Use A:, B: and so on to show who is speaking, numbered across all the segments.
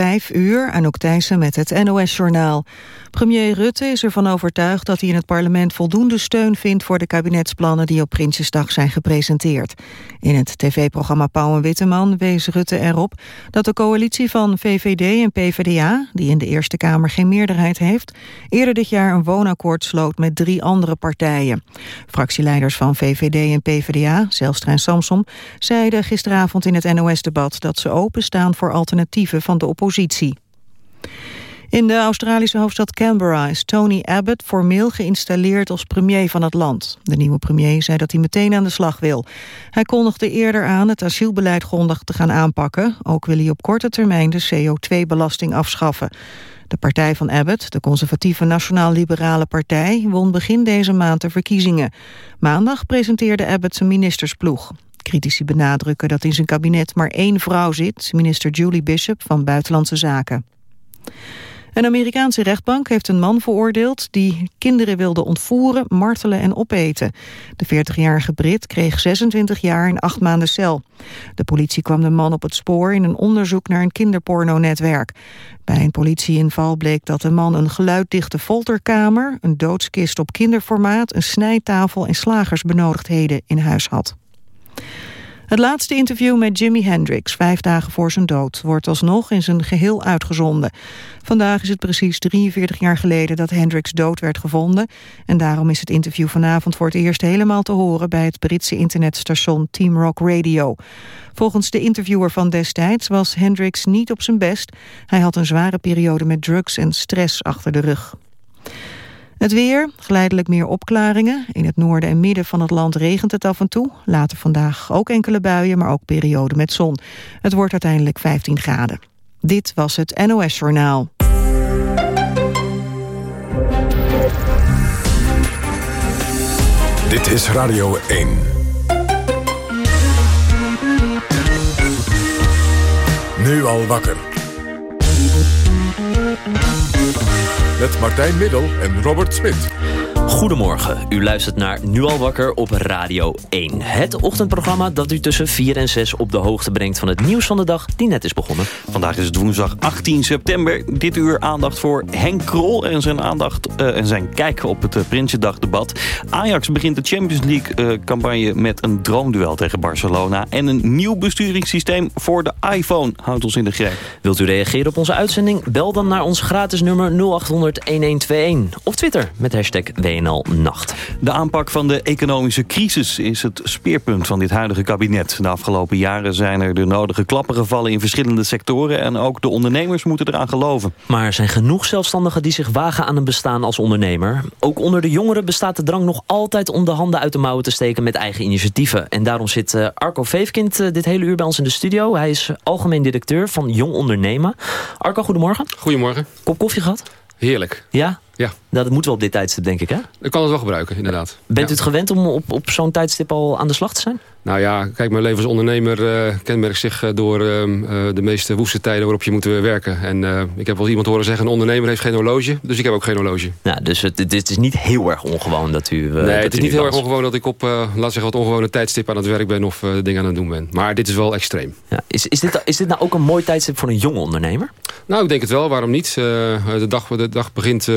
A: Vijf uur, Anouk Thijssen met het NOS-journaal. Premier Rutte is ervan overtuigd dat hij in het parlement voldoende steun vindt voor de kabinetsplannen die op Prinsjesdag zijn gepresenteerd. In het tv-programma Pauw en Witteman wees Rutte erop dat de coalitie van VVD en PvdA, die in de Eerste Kamer geen meerderheid heeft, eerder dit jaar een woonakkoord sloot met drie andere partijen. Fractieleiders van VVD en PvdA, Zelstra en Samsom, zeiden gisteravond in het NOS-debat dat ze openstaan voor alternatieven van de oppositie. In de Australische hoofdstad Canberra is Tony Abbott formeel geïnstalleerd als premier van het land. De nieuwe premier zei dat hij meteen aan de slag wil. Hij kondigde eerder aan het asielbeleid grondig te gaan aanpakken. Ook wil hij op korte termijn de CO2-belasting afschaffen. De partij van Abbott, de conservatieve Nationaal-Liberale Partij... won begin deze maand de verkiezingen. Maandag presenteerde Abbott zijn ministersploeg. Critici benadrukken dat in zijn kabinet maar één vrouw zit... minister Julie Bishop van Buitenlandse Zaken. Een Amerikaanse rechtbank heeft een man veroordeeld... die kinderen wilde ontvoeren, martelen en opeten. De 40-jarige Brit kreeg 26 jaar en 8 maanden cel. De politie kwam de man op het spoor in een onderzoek naar een kinderpornonetwerk. Bij een politieinval bleek dat de man een geluiddichte folterkamer... een doodskist op kinderformaat, een snijtafel en slagersbenodigdheden in huis had. Het laatste interview met Jimi Hendrix, vijf dagen voor zijn dood, wordt alsnog in zijn geheel uitgezonden. Vandaag is het precies 43 jaar geleden dat Hendrix dood werd gevonden. En daarom is het interview vanavond voor het eerst helemaal te horen bij het Britse internetstation Team Rock Radio. Volgens de interviewer van destijds was Hendrix niet op zijn best. Hij had een zware periode met drugs en stress achter de rug. Het weer, geleidelijk meer opklaringen. In het noorden en midden van het land regent het af en toe. Later vandaag ook enkele buien, maar ook perioden met zon. Het wordt uiteindelijk 15 graden. Dit was het NOS Journaal.
B: Dit is Radio 1. Nu al wakker. Met Martijn Middel en Robert Smit.
C: Goedemorgen, u luistert naar Nu al wakker op Radio 1. Het ochtendprogramma dat u tussen 4 en 6 op de hoogte brengt... van het nieuws van de dag die net is begonnen.
D: Vandaag is het woensdag 18 september. Dit uur aandacht voor Henk Krol en zijn, aandacht, uh, en zijn kijk op het uh, Prinsjesdagdebat. Ajax begint de Champions League-campagne uh, met een droomduel tegen Barcelona... en een nieuw besturingssysteem voor de iPhone houdt ons in de greep.
C: Wilt u reageren op onze uitzending? Bel dan naar ons gratis nummer 0800-1121. Of Twitter met hashtag WNL. Nacht.
D: De aanpak van de economische crisis is het speerpunt van dit huidige kabinet. De afgelopen jaren zijn er de nodige klappen gevallen in verschillende sectoren... en ook de ondernemers moeten eraan geloven.
C: Maar er zijn genoeg zelfstandigen die zich wagen aan een bestaan als ondernemer. Ook onder de jongeren bestaat de drang nog altijd om de handen uit de mouwen te steken met eigen initiatieven. En daarom zit uh, Arco Veefkind uh, dit hele uur bij ons in de studio. Hij is algemeen directeur van Jong Ondernemen. Arco, goedemorgen.
E: Goedemorgen.
C: Kop koffie gehad?
E: Heerlijk.
C: Ja?
E: Ja.
C: Nou, dat moet wel op dit tijdstip, denk ik, hè?
E: Ik kan het wel gebruiken, inderdaad.
C: Bent
E: ja.
C: u het gewend om op, op zo'n tijdstip al aan de slag te zijn?
E: Nou ja, kijk, mijn leven als ondernemer uh, kenmerkt zich uh, door uh, de meeste woeste tijden waarop je moet werken. En ik heb wel iemand horen zeggen, een ondernemer heeft geen horloge. Dus ik heb ook geen horloge.
C: Nou, dus het, het is niet heel erg ongewoon dat u...
E: nee,
C: dat
E: het is niet heel erg ongewoon dat ik op, laat zeggen, wat ongewone tijdstip aan het werk ben of dingen aan het doen ben. Maar dit is wel extreem.
C: Ja, is, is, dit, is dit nou ook een mooi tijdstip voor een jonge ondernemer?
E: Nou, ik denk het wel. Waarom niet? de, dag, de dag begint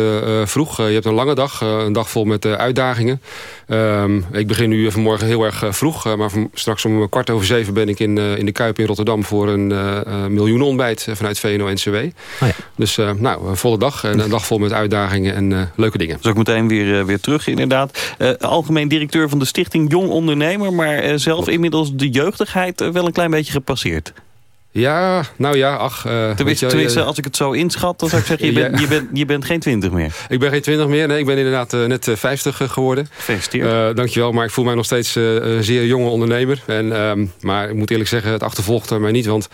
E: vroeg. je hebt een lange dag. een dag vol met uitdagingen. Um, ik begin nu vanmorgen heel erg vroeg. maar van, straks om kwart over zeven ben ik in, uh, in de Kuip in Rotterdam... voor een uh, miljoenenontbijt vanuit VNO-NCW.
C: Oh ja.
E: Dus uh, nou, een volle dag. En een dag vol met uitdagingen en leuke dingen.
D: Dus ook meteen weer, weer terug, inderdaad. algemeen directeur van de stichting Jong Ondernemer... maar zelf inmiddels de jeugdigheid wel een klein beetje gepasseerd.
E: Ja, nou ja, ach... Uh,
D: tenminste,
E: je,
D: tenminste, als ik het zo inschat, dan zou ik zeggen... je bent, je bent, je bent geen twintig meer.
E: Ik ben geen twintig meer. Nee, ik ben inderdaad uh, net vijftig uh, geworden.
D: Gefeliciteerd.
E: Dankjewel, maar ik voel mij nog steeds een zeer jonge ondernemer. En, um, maar ik moet eerlijk zeggen, het achtervolgt mij niet. Want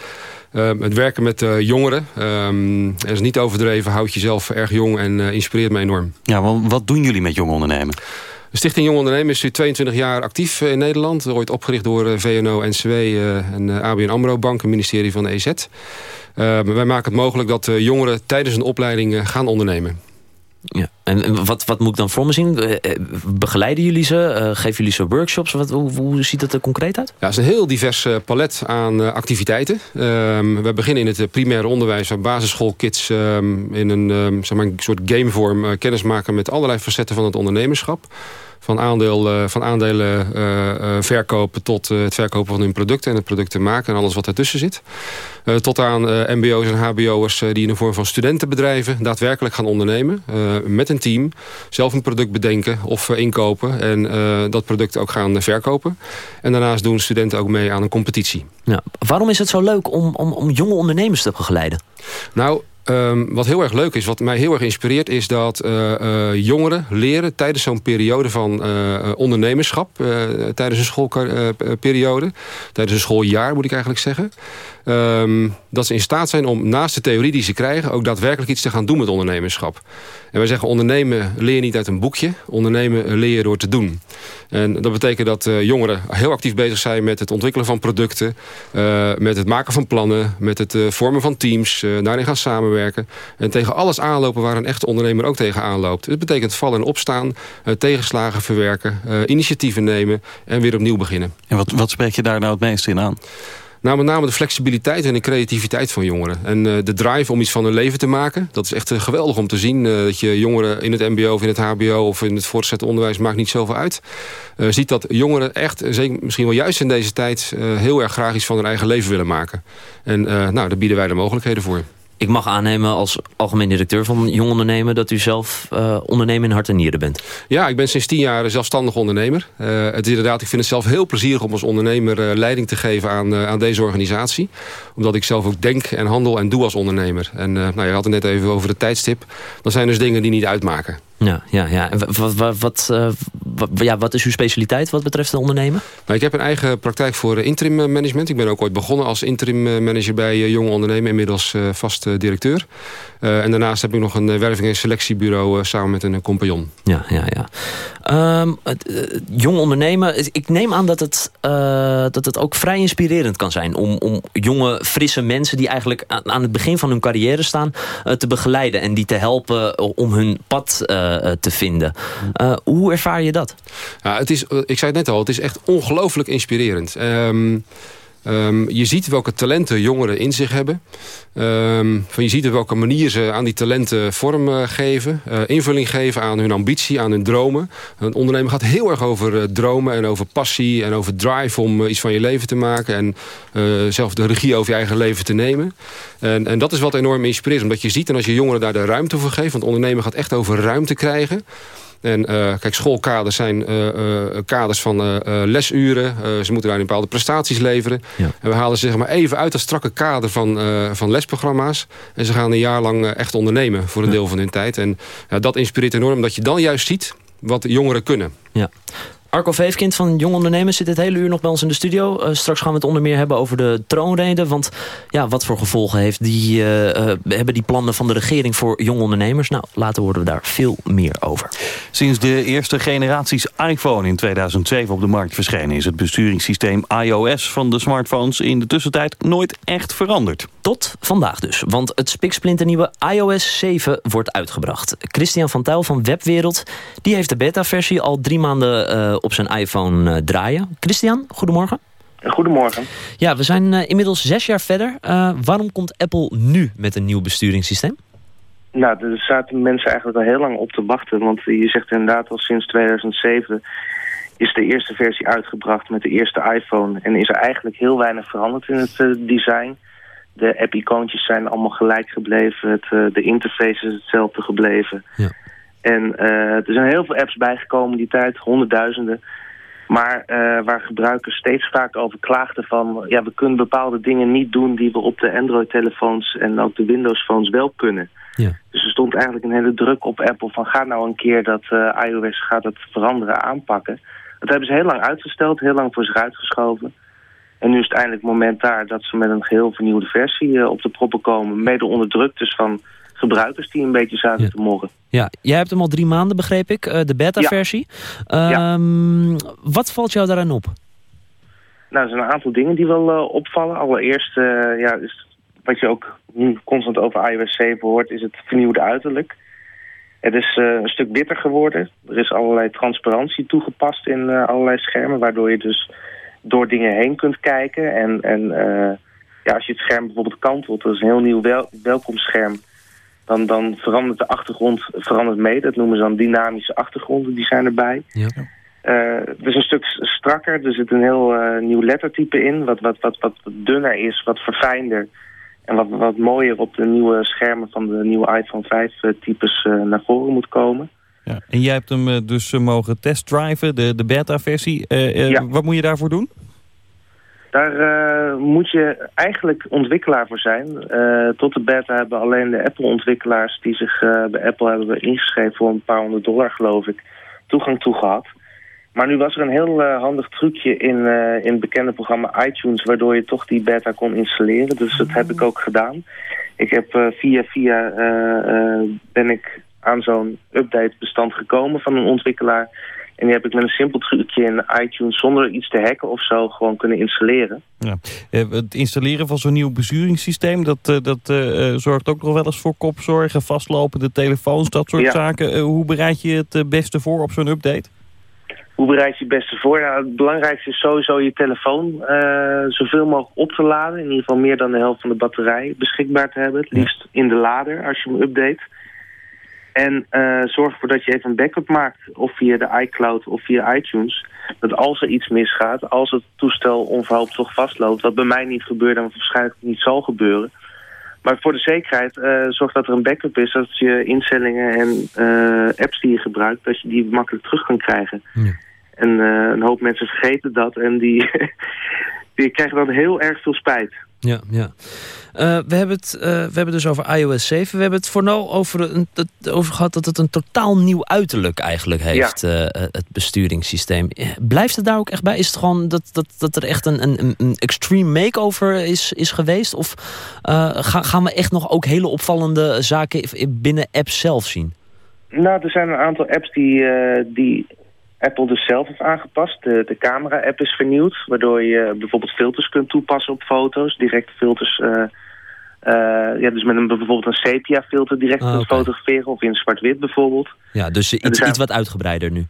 E: uh, het werken met jongeren, um, is niet overdreven... houdt jezelf erg jong en inspireert me enorm.
D: Ja, want wat doen jullie met jong ondernemen?
E: De Stichting Jong Ondernemen is nu 22 jaar actief in Nederland. Ooit opgericht door VNO, NCW en ABN AMRO Bank, het ministerie van de EZ. Wij maken het mogelijk dat jongeren tijdens een opleiding gaan ondernemen.
C: Ja. En wat, wat moet ik dan voor me zien? Eh, eh, begeleiden jullie ze? Uh, geven jullie ze workshops? Wat, hoe, ziet het er concreet uit?
E: Ja, het is een heel divers palet aan activiteiten. Um, we beginnen in het primaire onderwijs... waar basisschoolkids um, in een, um, zeg maar een soort gamevorm... kennis maken met allerlei facetten van het ondernemerschap van, aandeel, eh, van aandelen eh, eh, verkopen tot het verkopen van hun producten en het product maken en alles wat ertussen zit. tot aan mbo's en hbo'ers die in de vorm van studentenbedrijven daadwerkelijk gaan ondernemen. met een team, zelf een product bedenken of inkopen en dat product ook gaan verkopen. En daarnaast doen studenten ook mee aan een competitie.
C: Ja. Waarom is het zo leuk om, om, om jonge ondernemers te begeleiden?
E: Nou, Um, wat heel erg leuk is, wat mij heel erg inspireert... is dat uh, uh, jongeren leren tijdens zo'n periode van uh, ondernemerschap... tijdens een schoolperiode, tijdens een schooljaar moet ik eigenlijk zeggen... Um, dat ze in staat zijn om naast de theorie die ze krijgen... ook daadwerkelijk iets te gaan doen met ondernemerschap. En wij zeggen ondernemen leer niet uit een boekje. Ondernemen leer je door te doen. En dat betekent dat jongeren heel actief bezig zijn... met het ontwikkelen van producten... Met het maken van plannen... met het vormen van teams, daarin gaan samenwerken... en tegen alles aanlopen waar een echte ondernemer ook tegen aanloopt. Het betekent vallen en opstaan, tegenslagen verwerken... initiatieven nemen en weer opnieuw beginnen.
D: En wat, wat spreek je daar nou het meest in aan?
E: Nou, met name de flexibiliteit en de creativiteit van jongeren. En uh, de drive om iets van hun leven te maken. Dat is echt uh, geweldig om te zien. Uh, dat je jongeren in het mbo of in het hbo of in het voortgezet onderwijs... maakt niet zoveel uit. ziet dat jongeren echt, zeker misschien wel juist in deze tijd... heel erg graag iets van hun eigen leven willen maken. En nou, daar bieden wij de mogelijkheden voor.
C: Ik mag aannemen als algemeen directeur van Jong Ondernemen... dat u zelf uh, ondernemer in hart en nieren bent.
E: Ja, ik ben sinds tien jaar zelfstandig ondernemer. Uh, het is inderdaad, ik vind het zelf heel plezierig om als ondernemer uh, leiding te geven aan, aan deze organisatie. Omdat ik zelf ook denk en handel en doe als ondernemer. En nou, je had het net even over de tijdstip. Dan zijn dus dingen die niet uitmaken.
C: Ja, ja, ja. Wat, wat, wat, uh, wat, ja, wat is uw specialiteit wat betreft de ondernemen?
E: Nou, ik heb een eigen praktijk voor eh, interim eh, management. Ik ben ook ooit begonnen als interim manager bij jonge ondernemen. Inmiddels vast directeur. Uh, en daarnaast heb ik nog een werving- en selectiebureau samen met een compagnon.
C: Ja, ja, ja. Um, het, jong ondernemen. Ik neem aan dat het, dat het ook vrij inspirerend kan zijn... om, om jonge, frisse mensen die eigenlijk aan, aan het begin van hun carrière staan... te begeleiden en die te helpen om hun pad eh, te vinden. Uh, hoe ervaar je dat?
E: Het is, ik zei het net al, het is echt ongelooflijk inspirerend. Um, Um, je ziet welke talenten jongeren in zich hebben. Um, van je ziet op welke manier ze aan die talenten vorm uh, geven. Uh, invulling geven aan hun ambitie, aan hun dromen. Een ondernemer gaat heel erg over uh, dromen en over passie... en over drive om iets van je leven te maken... en zelf de regie over je eigen leven te nemen. En, en dat is wat enorm inspireert. Omdat je ziet, en als je jongeren daar de ruimte voor geeft... want ondernemen gaat echt over ruimte krijgen... En uh, kijk, schoolkaders zijn uh, uh, kaders van lesuren. ze moeten daar bepaalde prestaties leveren. Ja. En we halen ze zeg maar even uit dat strakke kader van, van lesprogramma's. En ze gaan een jaar lang echt ondernemen voor een deel van hun tijd. En dat inspireert enorm dat je dan juist ziet wat jongeren kunnen.
C: Ja. Arco Veefkind van Jong Ondernemers zit het hele uur nog bij ons in de studio. Uh, straks gaan we het onder meer hebben over de troonreden. Want ja, wat voor gevolgen heeft die, uh, uh, hebben die plannen van de regering voor jong ondernemers? Nou, later horen we daar veel meer over.
D: Sinds de eerste generaties iPhone in 2007 op de markt verschenen... is het besturingssysteem iOS van de smartphones in de tussentijd nooit echt veranderd.
C: Tot vandaag dus, want het spiksplinternieuwe iOS 7 wordt uitgebracht. Christian van Tuil van Webwereld die heeft de beta-versie al drie maanden op zijn iPhone uh, draaien. Christian, goedemorgen.
F: Goedemorgen.
C: Ja, we zijn uh, inmiddels zes jaar verder. Waarom komt Apple nu met een nieuw besturingssysteem?
F: Nou, er zaten mensen eigenlijk al heel lang op te wachten. Want je zegt inderdaad al sinds 2007 is de eerste versie uitgebracht met de eerste iPhone. En is er eigenlijk heel weinig veranderd in het uh, design. De app-icoontjes zijn allemaal gelijk gebleven. Het, uh, de interface is hetzelfde gebleven. Ja. En uh, er zijn heel veel apps bijgekomen die tijd, honderdduizenden. Maar uh, waar gebruikers steeds vaak over klaagden van... ja, we kunnen bepaalde dingen niet doen die we op de Android-telefoons en ook de Windows-phones wel kunnen. Ja. Dus er stond eigenlijk een hele druk op Apple van... ga nou een keer dat uh, iOS gaat het veranderen aanpakken. Dat hebben ze heel lang uitgesteld, heel lang voor zich uitgeschoven. En nu is het eindelijk moment daar dat ze met een geheel vernieuwde versie op de proppen komen. Mede onder druk dus van gebruikers die een beetje zaten te morgen.
C: Ja, jij hebt hem al drie maanden, begreep ik, uh, de beta-versie. Ja. Um, wat valt jou daaraan op?
F: Nou, er zijn een aantal dingen die wel uh, opvallen. Allereerst, uh, ja, is wat je ook nu constant over iOS 7 hoort, is het vernieuwde uiterlijk. Het is een stuk bitter geworden. Er is allerlei transparantie toegepast in allerlei schermen... waardoor je dus door dingen heen kunt kijken. En, en ja, als je het scherm bijvoorbeeld kantelt... dat is een heel nieuw wel welkomstscherm... Dan, dan verandert de achtergrond verandert mee. Dat noemen ze dan dynamische achtergronden, die zijn erbij. Ja. Uh, het is een stuk strakker. Er zit een heel uh, nieuw lettertype in. Wat, wat, wat, wat dunner is, wat verfijnder. En wat, wat mooier op de nieuwe schermen van de nieuwe iPhone 5 uh, types naar voren moet komen.
D: Ja, en jij hebt hem dus mogen testdriven, de, de beta-versie. Ja. Wat moet je daarvoor doen?
F: Daar moet je eigenlijk ontwikkelaar voor zijn. tot de beta hebben alleen de Apple-ontwikkelaars... die zich bij Apple hebben ingeschreven voor een paar honderd dollar, geloof ik... toegang toe gehad. Maar nu was er een heel handig trucje in, in het bekende programma iTunes... waardoor je toch die beta kon installeren. Dus dat heb ik ook gedaan. Ik heb via via ben ik aan zo'n update-bestand gekomen van een ontwikkelaar... En die heb ik met een simpel trucje in iTunes zonder iets te hacken of zo gewoon kunnen installeren.
D: Ja. Het installeren van zo'n nieuw besturingssysteem, dat, dat zorgt ook nog wel eens voor kopzorgen, vastlopende telefoons, dat soort zaken. hoe bereid je het beste voor op zo'n update?
F: Hoe bereid je het beste voor? Nou, het belangrijkste is sowieso je telefoon uh, zoveel mogelijk op te laden. In ieder geval meer dan de helft van de batterij beschikbaar te hebben. Het liefst in de lader als je hem update. En uh, zorg ervoor dat je even een backup maakt. Of via de iCloud of via iTunes. Dat als er iets misgaat, als het toestel onverhoopt toch vastloopt... wat bij mij niet gebeurt en waarschijnlijk niet zal gebeuren... Maar voor de zekerheid, uh, zorg dat er een backup is... dat je instellingen en apps die je gebruikt... dat je die makkelijk terug kan krijgen. Ja. En eh, een hoop mensen vergeten dat en die, die krijgen dan heel erg veel spijt.
C: Ja, ja. Uh, we, hebben het, uh, we hebben dus over iOS 7. We hebben het vooral over, een, over gehad dat het een totaal nieuw uiterlijk eigenlijk heeft, ja. uh, het besturingssysteem. Blijft het daar ook echt bij? Is het gewoon dat, dat, dat er echt een, een, een extreme makeover is, is geweest? Of gaan, gaan we echt nog ook hele opvallende zaken binnen apps zelf zien?
F: Nou, er zijn een aantal apps die, die Apple dus zelf heeft aangepast. De, de camera-app is vernieuwd, waardoor je bijvoorbeeld filters kunt toepassen op foto's. Direct filters, uh, uh, ja, dus met een, bijvoorbeeld een sepia-filter direct ah, kunt fotograferen of in zwart-wit bijvoorbeeld.
C: Ja, dus iets, iets wat uitgebreider nu.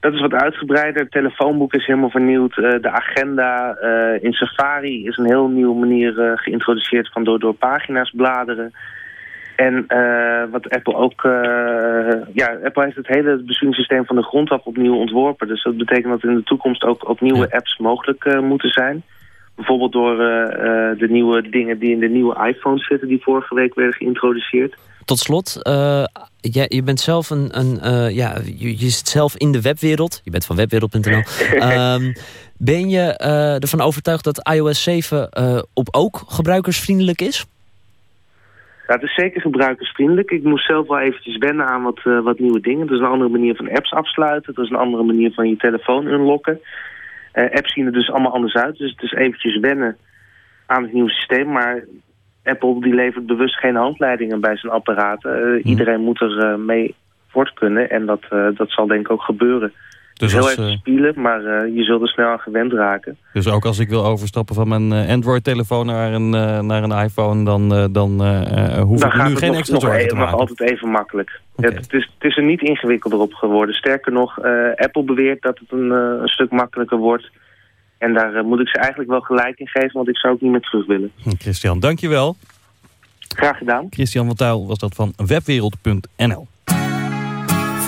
F: Dat is wat uitgebreider. Het telefoonboek is helemaal vernieuwd. Uh, de agenda in Safari is een heel nieuwe manier geïntroduceerd van door, door pagina's bladeren. En uh, wat Apple ook... Uh, ja, Apple heeft het hele besturingssysteem van de grond af opnieuw ontworpen. Dus dat betekent dat in de toekomst ook, ook nieuwe apps mogelijk uh, moeten zijn. Bijvoorbeeld door de nieuwe dingen die in de nieuwe iPhones zitten... die vorige week werden geïntroduceerd.
C: Tot slot, je, je bent zelf een... een ja, je, je, zit zelf in de webwereld. Je bent van webwereld.nl. um, ehm, ben je ervan overtuigd dat iOS 7 op ook gebruikersvriendelijk is?
F: Ja, het is zeker gebruikersvriendelijk. Ik moest zelf wel eventjes wennen aan wat, uh, wat nieuwe dingen. Het is een andere manier van apps afsluiten. Het is een andere manier van je telefoon unlocken. Uh, apps zien er dus allemaal anders uit. Dus het is eventjes wennen aan het nieuwe systeem. Maar Apple die levert bewust geen handleidingen bij zijn apparaten. Uh, Iedereen moet er mee voort kunnen. En dat, dat zal denk ik ook gebeuren. Dus heel als, even eh, spelen, maar uh, je zult er snel aan gewend raken.
D: Dus ook als ik wil overstappen van mijn uh, Android-telefoon naar, een, naar een iPhone... dan, dan hoef dan ik nu geen extra zorgen te maken?
F: Altijd even makkelijk. Okay. Het, is, het is er niet ingewikkelder op geworden. Sterker nog, Apple beweert dat het een, een, stuk makkelijker wordt. En daar moet ik ze eigenlijk wel gelijk in geven... want ik zou ook niet meer terug willen.
D: Hm, Christian, dankjewel.
F: Graag gedaan.
D: Christian van Tuil was dat van webwereld.nl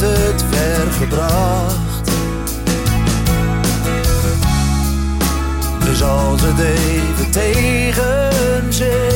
G: het ver gebracht. Dus als het even tegen zit,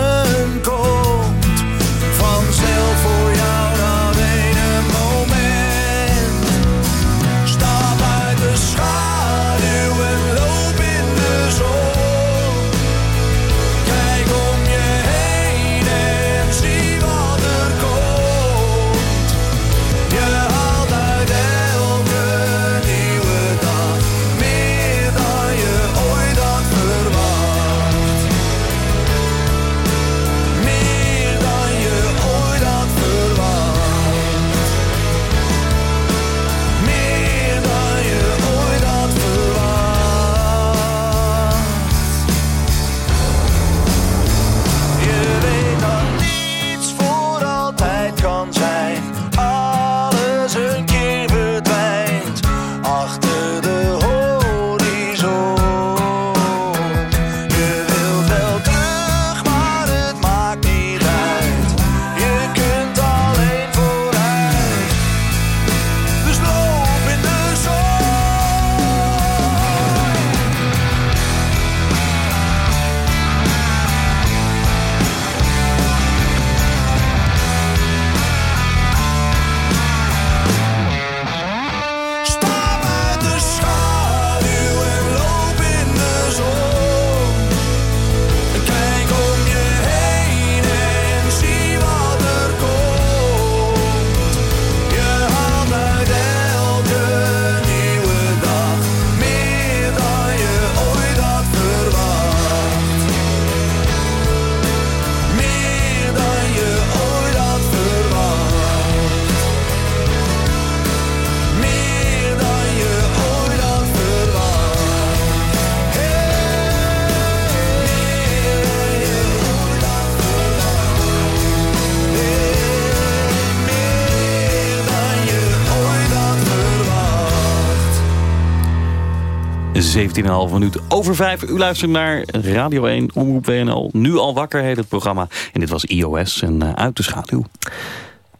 D: 17,5 minuut over 5. U luistert naar Radio 1, Omroep WNL. Nu al wakker heet het programma. En dit was iOS en uh, uit de schaduw.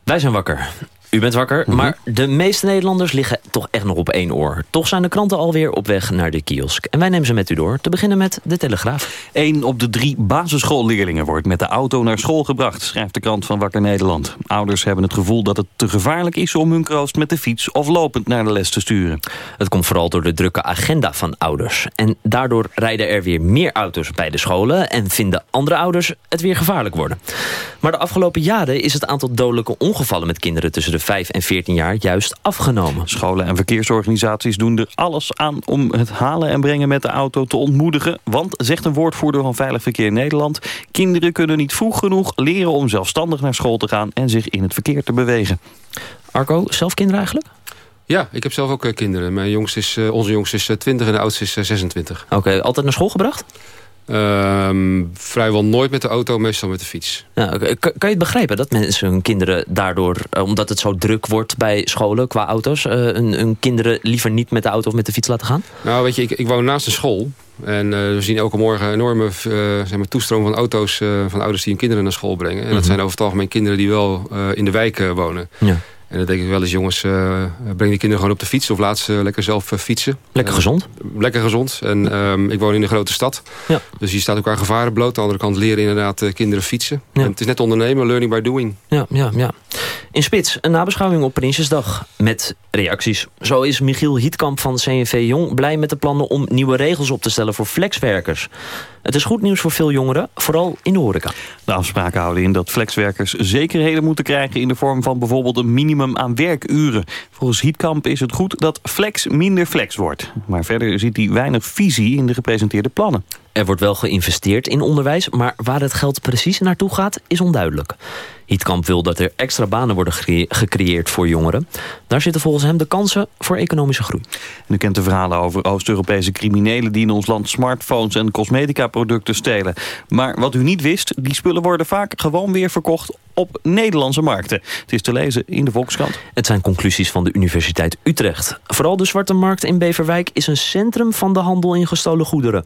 C: Wij zijn wakker. U bent wakker,
D: Mhm.
C: maar de meeste Nederlanders liggen toch echt nog op één oor. Toch zijn de kranten alweer op weg naar de kiosk. En wij nemen ze met u door, te beginnen met de Telegraaf.
D: Eén op de drie basisschoolleerlingen wordt met de auto naar school gebracht, schrijft de krant van Wakker Nederland. Ouders hebben het gevoel dat het te gevaarlijk is om hun kroost met de fiets of lopend naar de les te sturen.
C: Het komt vooral door de drukke agenda van ouders. En daardoor rijden er weer meer auto's bij de scholen... en vinden andere ouders het weer gevaarlijk worden. Maar de afgelopen jaren is het aantal dodelijke ongevallen... met kinderen tussen de 5 en 14 jaar juist afgenomen.
D: Scholen en verkeersorganisaties doen er alles aan om het halen en brengen met de auto te ontmoedigen. Want, zegt een woordvoerder van Veilig Verkeer Nederland... kinderen kunnen niet vroeg genoeg leren om zelfstandig naar school te gaan... en zich in het verkeer te bewegen.
C: Arco, zelf kinderen eigenlijk?
E: Ja, ik heb zelf ook eh, kinderen. Mijn jongste is, eh, onze jongste is eh, 20 en de oudste is eh, 26.
C: Oké, altijd naar school gebracht?
E: Ehm, vrijwel nooit met de auto, meestal met de fiets.
C: Kan, je het begrijpen dat mensen hun kinderen daardoor... eh, omdat het zo druk wordt bij scholen qua auto's... eh, hun, hun kinderen liever niet met de auto of met de fiets laten gaan?
E: Nou, weet je, ik, ik woon naast een school. En eh, we zien elke morgen een enorme zeg maar, toestroom van auto's... van ouders die hun kinderen naar school brengen. En dat
C: Mhm.
E: zijn over het algemeen kinderen die wel in de wijk wonen.
C: Ja.
E: En dan denk ik wel eens, jongens, eh, breng die kinderen gewoon op de fiets... of laat ze lekker zelf eh, fietsen.
C: Lekker
E: Eh,
C: gezond?
E: lekker gezond. En ehm, ik woon in een grote stad.
C: Ja.
E: Dus je staat elkaar gevaren bloot. Aan de andere kant leren inderdaad kinderen fietsen.
C: Ja.
E: En het is net ondernemen, learning by doing.
C: Ja, ja, ja. In Spits, een nabeschouwing op Prinsjesdag met reacties. Zo is Michiel Hietkamp van CNV Jong blij met de plannen om nieuwe regels op te stellen voor flexwerkers. Het is goed nieuws voor veel jongeren, vooral in de horeca.
D: De afspraken houden in dat flexwerkers zekerheden moeten krijgen... in de vorm van bijvoorbeeld een minimum aan werkuren. Volgens Hietkamp is het goed dat flex minder flex wordt. Maar verder ziet hij weinig visie in de gepresenteerde plannen.
C: Er wordt wel geïnvesteerd in onderwijs, maar waar het geld precies naartoe gaat is onduidelijk. Hietkamp wil dat er extra banen worden gecre- gecreëerd voor jongeren. Daar zitten volgens hem de kansen voor economische groei.
D: En u kent de verhalen over Oost-Europese criminelen... die in ons land smartphones en cosmetica-producten stelen. Maar wat u niet wist, die spullen worden vaak gewoon weer verkocht op Nederlandse markten. Het is te lezen in de Volkskrant.
C: Het zijn conclusies van de Universiteit Utrecht. Vooral de Zwarte Markt in Beverwijk is een centrum van de handel in gestolen goederen.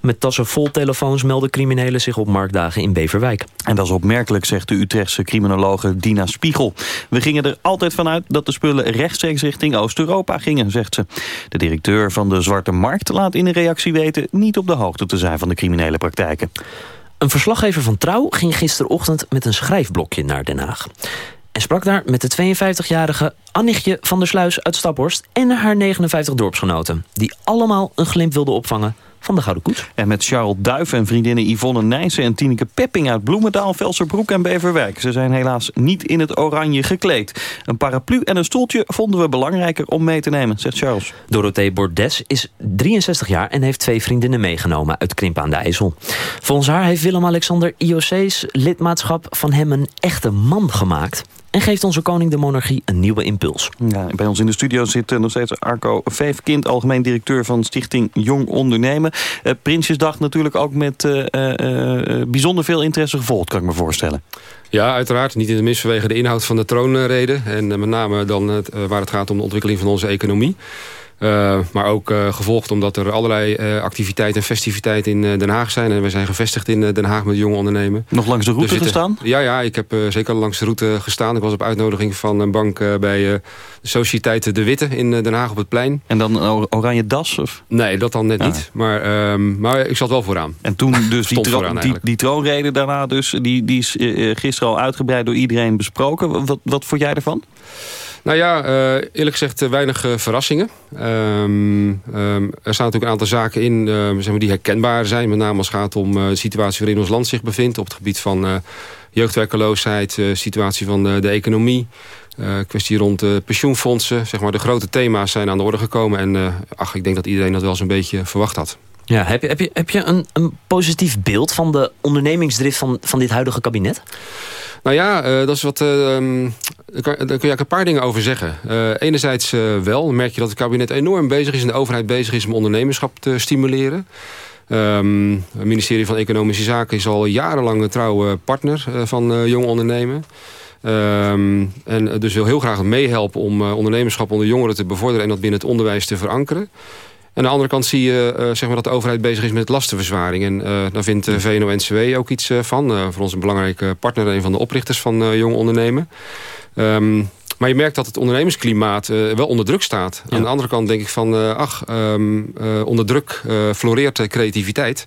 C: Met tassen vol telefoons melden criminelen zich op marktdagen in Beverwijk.
D: En dat is opmerkelijk, zegt de Utrechtse criminologe Dina Spiegel. We gingen er altijd vanuit dat de spullen rechtstreeks richting Oost-Europa gingen, zegt ze. De directeur van de Zwarte Markt laat in een reactie weten... niet op de hoogte te zijn van de criminele praktijken.
C: Een verslaggever van Trouw ging gisterochtend met een schrijfblokje naar Den Haag. En sprak daar met de 52-jarige Annichtje van der Sluis uit Staphorst... en haar 59 dorpsgenoten, die allemaal een glimp wilden opvangen van de Gouden Koets.
D: En met Charles Duif en vriendinnen Yvonne Nijssen en Tineke Pepping uit Bloemendaal, Velserbroek en Beverwijk. Ze zijn helaas niet in het oranje gekleed. Een paraplu en een stoeltje vonden we belangrijker om mee te nemen, zegt Charles.
C: Dorothee Bordes is 63 jaar en heeft twee vriendinnen meegenomen uit Krimp aan de IJssel. Volgens haar heeft Willem-Alexander IOC's lidmaatschap van hem een echte man gemaakt en geeft onze koning de monarchie een nieuwe impuls.
D: Ja, bij ons in de studio zit uh, nog steeds Arco Vijfkind, algemeen directeur van Stichting Jong Ondernemen. Uh, Prinsjesdag natuurlijk ook met uh, bijzonder veel interesse gevolgd, kan ik me voorstellen.
E: Ja, uiteraard. Niet in de minst vanwege de inhoud van de troonrede. En met name dan het, waar het gaat om de ontwikkeling van onze economie. Uh, maar ook uh, gevolgd omdat er allerlei uh, activiteiten en festiviteiten in Den Haag zijn. En we zijn gevestigd in Den Haag met jonge ondernemen.
D: Nog langs de route gestaan?
E: Ja, ja, ik heb zeker langs de route gestaan. Ik was op uitnodiging van een bank bij de Sociëteit De Witte in Den Haag op het plein.
D: En dan oranje das? Of?
E: Nee, dat dan net ah. niet. Maar, ehm, maar ik zat wel vooraan.
D: En toen dus die, die, die, troonrede daarna dus, die, die is gisteren al uitgebreid door iedereen besproken. Wat, wat vond jij ervan?
E: Nou ja, uh, eerlijk gezegd weinig uh, verrassingen. Um, um, er staan natuurlijk een aantal zaken in uh, zeg maar, die herkenbaar zijn. Met name als het gaat om de situatie waarin ons land zich bevindt. Op het gebied van jeugdwerkeloosheid, situatie van de economie. kwestie rond pensioenfondsen. Zeg maar, de grote thema's zijn aan de orde gekomen. En ach, ik denk dat iedereen dat wel zo'n beetje verwacht had.
C: Ja, heb je, heb je, heb je een, een positief beeld van de ondernemingsdrift van, van dit huidige kabinet?
E: Nou ja, uh, dat is wat, uh, daar kun je een paar dingen over zeggen. Uh, enerzijds wel, dan merk je dat het kabinet enorm bezig is... en de overheid bezig is om ondernemerschap te stimuleren. Um, het ministerie van Economische Zaken is al jarenlang een trouwe partner van jong ondernemen. Um, en dus wil heel graag meehelpen om ondernemerschap onder jongeren te bevorderen... en dat binnen het onderwijs te verankeren. Aan de andere kant zie je uh, zeg maar dat de overheid bezig is met lastenverzwaring. En uh, daar vindt uh, VNO-NCW ook iets van. voor ons een belangrijke partner, een van de oprichters van Jong Ondernemen. Um, maar je merkt dat het ondernemersklimaat wel onder druk staat. Ja. Aan de andere kant denk ik van, ach, um, onder druk floreert creativiteit.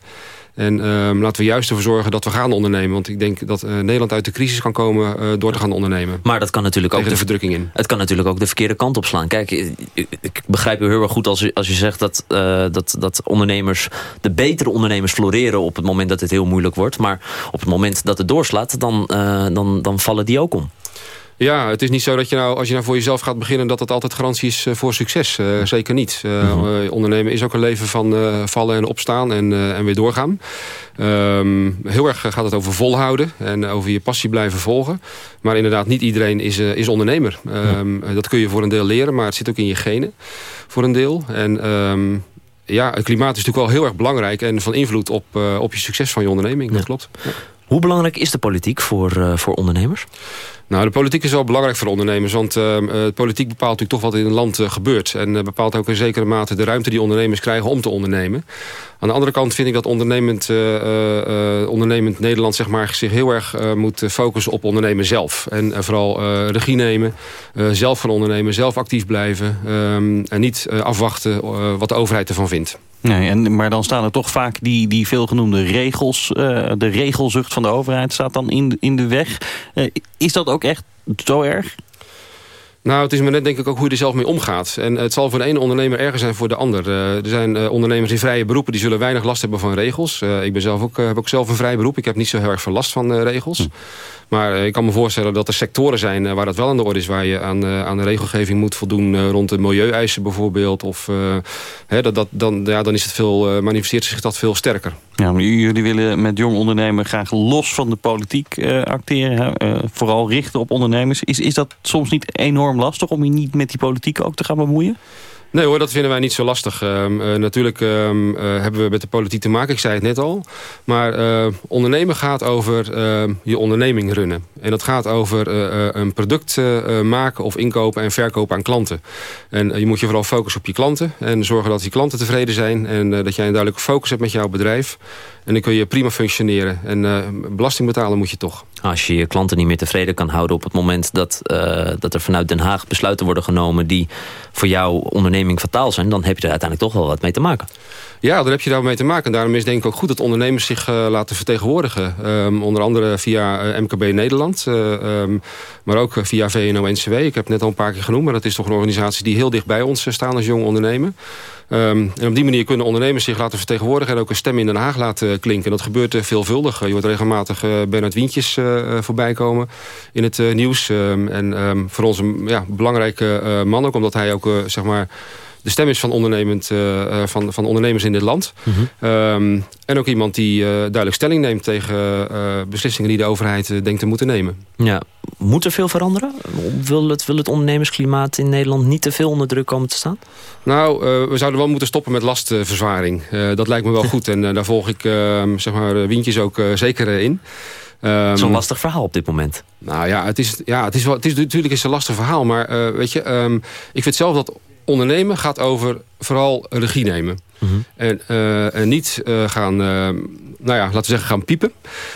E: En um, laten we juist ervoor zorgen dat we gaan ondernemen. Want ik denk dat uh, Nederland uit de crisis kan komen uh, door te gaan ondernemen.
C: Maar dat kan natuurlijk ook
E: de verdrukking in.
C: Het kan natuurlijk ook de verkeerde kant op slaan. Kijk, ik, ik begrijp u heel erg goed als u, als u zegt dat, dat, dat ondernemers, de betere ondernemers floreren op het moment dat het heel moeilijk wordt. Maar op het moment dat het doorslaat, dan, dan, dan vallen die ook om.
E: Ja, het is niet zo dat je nou, als je nou voor jezelf gaat beginnen... dat dat altijd garantie is voor succes. Uh, zeker niet. Uh, mm -hmm. ondernemen is ook een leven van vallen en opstaan en, en weer doorgaan. Um, heel erg gaat het over volhouden en over je passie blijven volgen. Maar inderdaad, niet iedereen is, is ondernemer. Um, ja. Dat kun je voor een deel leren, maar het zit ook in je genen voor een deel. En... Um, ja, het klimaat is natuurlijk wel heel erg belangrijk... en van invloed op, op je succes van je onderneming. Dat klopt. Ja.
C: Hoe belangrijk is de politiek voor, voor ondernemers?
E: Nou, de politiek is wel belangrijk voor ondernemers. Want uh, politiek bepaalt natuurlijk toch wat in een land uh, gebeurt. En uh, bepaalt ook in zekere mate de ruimte die ondernemers krijgen om te ondernemen. Aan de andere kant vind ik dat ondernemend, ondernemend Nederland zeg maar, zich heel erg moet focussen op ondernemen zelf. En vooral regie nemen, zelf gaan ondernemen, zelf actief blijven. Um, en niet afwachten wat de overheid ervan vindt.
D: Nee, en, maar dan staan er toch vaak die, die veelgenoemde regels. Uh, de regelzucht van de overheid staat dan in, in de weg. Uh, is dat ook echt zo erg?
E: Nou, het is maar net denk ik ook hoe je er zelf mee omgaat. En het zal voor de ene ondernemer erger zijn voor de ander. Uh, er zijn uh, ondernemers in vrije beroepen die zullen weinig last hebben van regels. Uh, ik ben zelf ook, heb ook zelf een vrij beroep. Ik heb niet zo heel erg veel last van regels. Maar ik kan me voorstellen dat er sectoren zijn waar dat wel aan de orde is... waar je aan, aan de regelgeving moet voldoen rond de milieueisen bijvoorbeeld. Of, dat, dat, dan, ja, dan is het veel, manifesteert zich dat veel sterker.
D: Ja, jullie willen met jong ondernemen graag los van de politiek acteren. vooral richten op ondernemers. Is, is dat soms niet enorm lastig om je niet met die politiek ook te gaan bemoeien?
E: Nee hoor, dat vinden wij niet zo lastig. Ehm, eh, natuurlijk ehm, eh, hebben we met de politiek te maken, ik zei het net al. Maar eh, ondernemen gaat over ehm, je onderneming runnen. En dat gaat over een product maken of inkopen en verkopen aan klanten. En je moet je vooral focussen op je klanten. En zorgen dat die klanten tevreden zijn. En dat jij een duidelijke focus hebt met jouw bedrijf. En dan kun je prima functioneren. En eh, belasting betalen moet je toch.
C: Als je je klanten niet meer tevreden kan houden op het moment dat, eh, dat er vanuit Den Haag besluiten worden genomen die voor jouw onderneming fataal zijn, dan heb je er uiteindelijk toch wel wat mee te maken.
E: Ja, daar heb je daarmee te maken. En daarom is denk ik ook goed dat ondernemers zich eh, laten vertegenwoordigen. Ehm, onder andere via eh, MKB Nederland. eh, ehm, maar ook via VNO-NCW. Ik heb het net al een paar keer genoemd. Maar dat is toch een organisatie die heel dicht bij ons staan als jong ondernemer. Ehm, en op die manier kunnen ondernemers zich laten vertegenwoordigen... en ook een stem in Den Haag laten klinken. En dat gebeurt veelvuldig. Je hoort regelmatig Bernard Wientjes voorbij komen in het nieuws. En voor ons een ja, belangrijke man ook, omdat hij ook... zeg maar de stem is van, ondernemend, eh, eh, van, van ondernemers in dit land. Ehm, en ook iemand die eh, duidelijk stelling neemt tegen beslissingen die de overheid denkt te moeten nemen.
C: Ja, moet er veel veranderen? Wil het, wil het ondernemersklimaat in Nederland niet te veel onder druk komen te staan?
E: Nou, we zouden wel moeten stoppen met lastverzwaring. Dat lijkt me wel goed en daar volg ik ehm, zeg maar, Wientjes ook zeker in. Ehm,
C: Zo'n lastig verhaal op dit moment.
E: Nou ja, het is, ja, het is, wel, het is natuurlijk is een lastig verhaal. Maar weet je, ehm, ik vind zelf dat ondernemen gaat over vooral regie nemen. en, eh, en niet eh, gaan, ehm, nou ja, laten we zeggen, gaan piepen.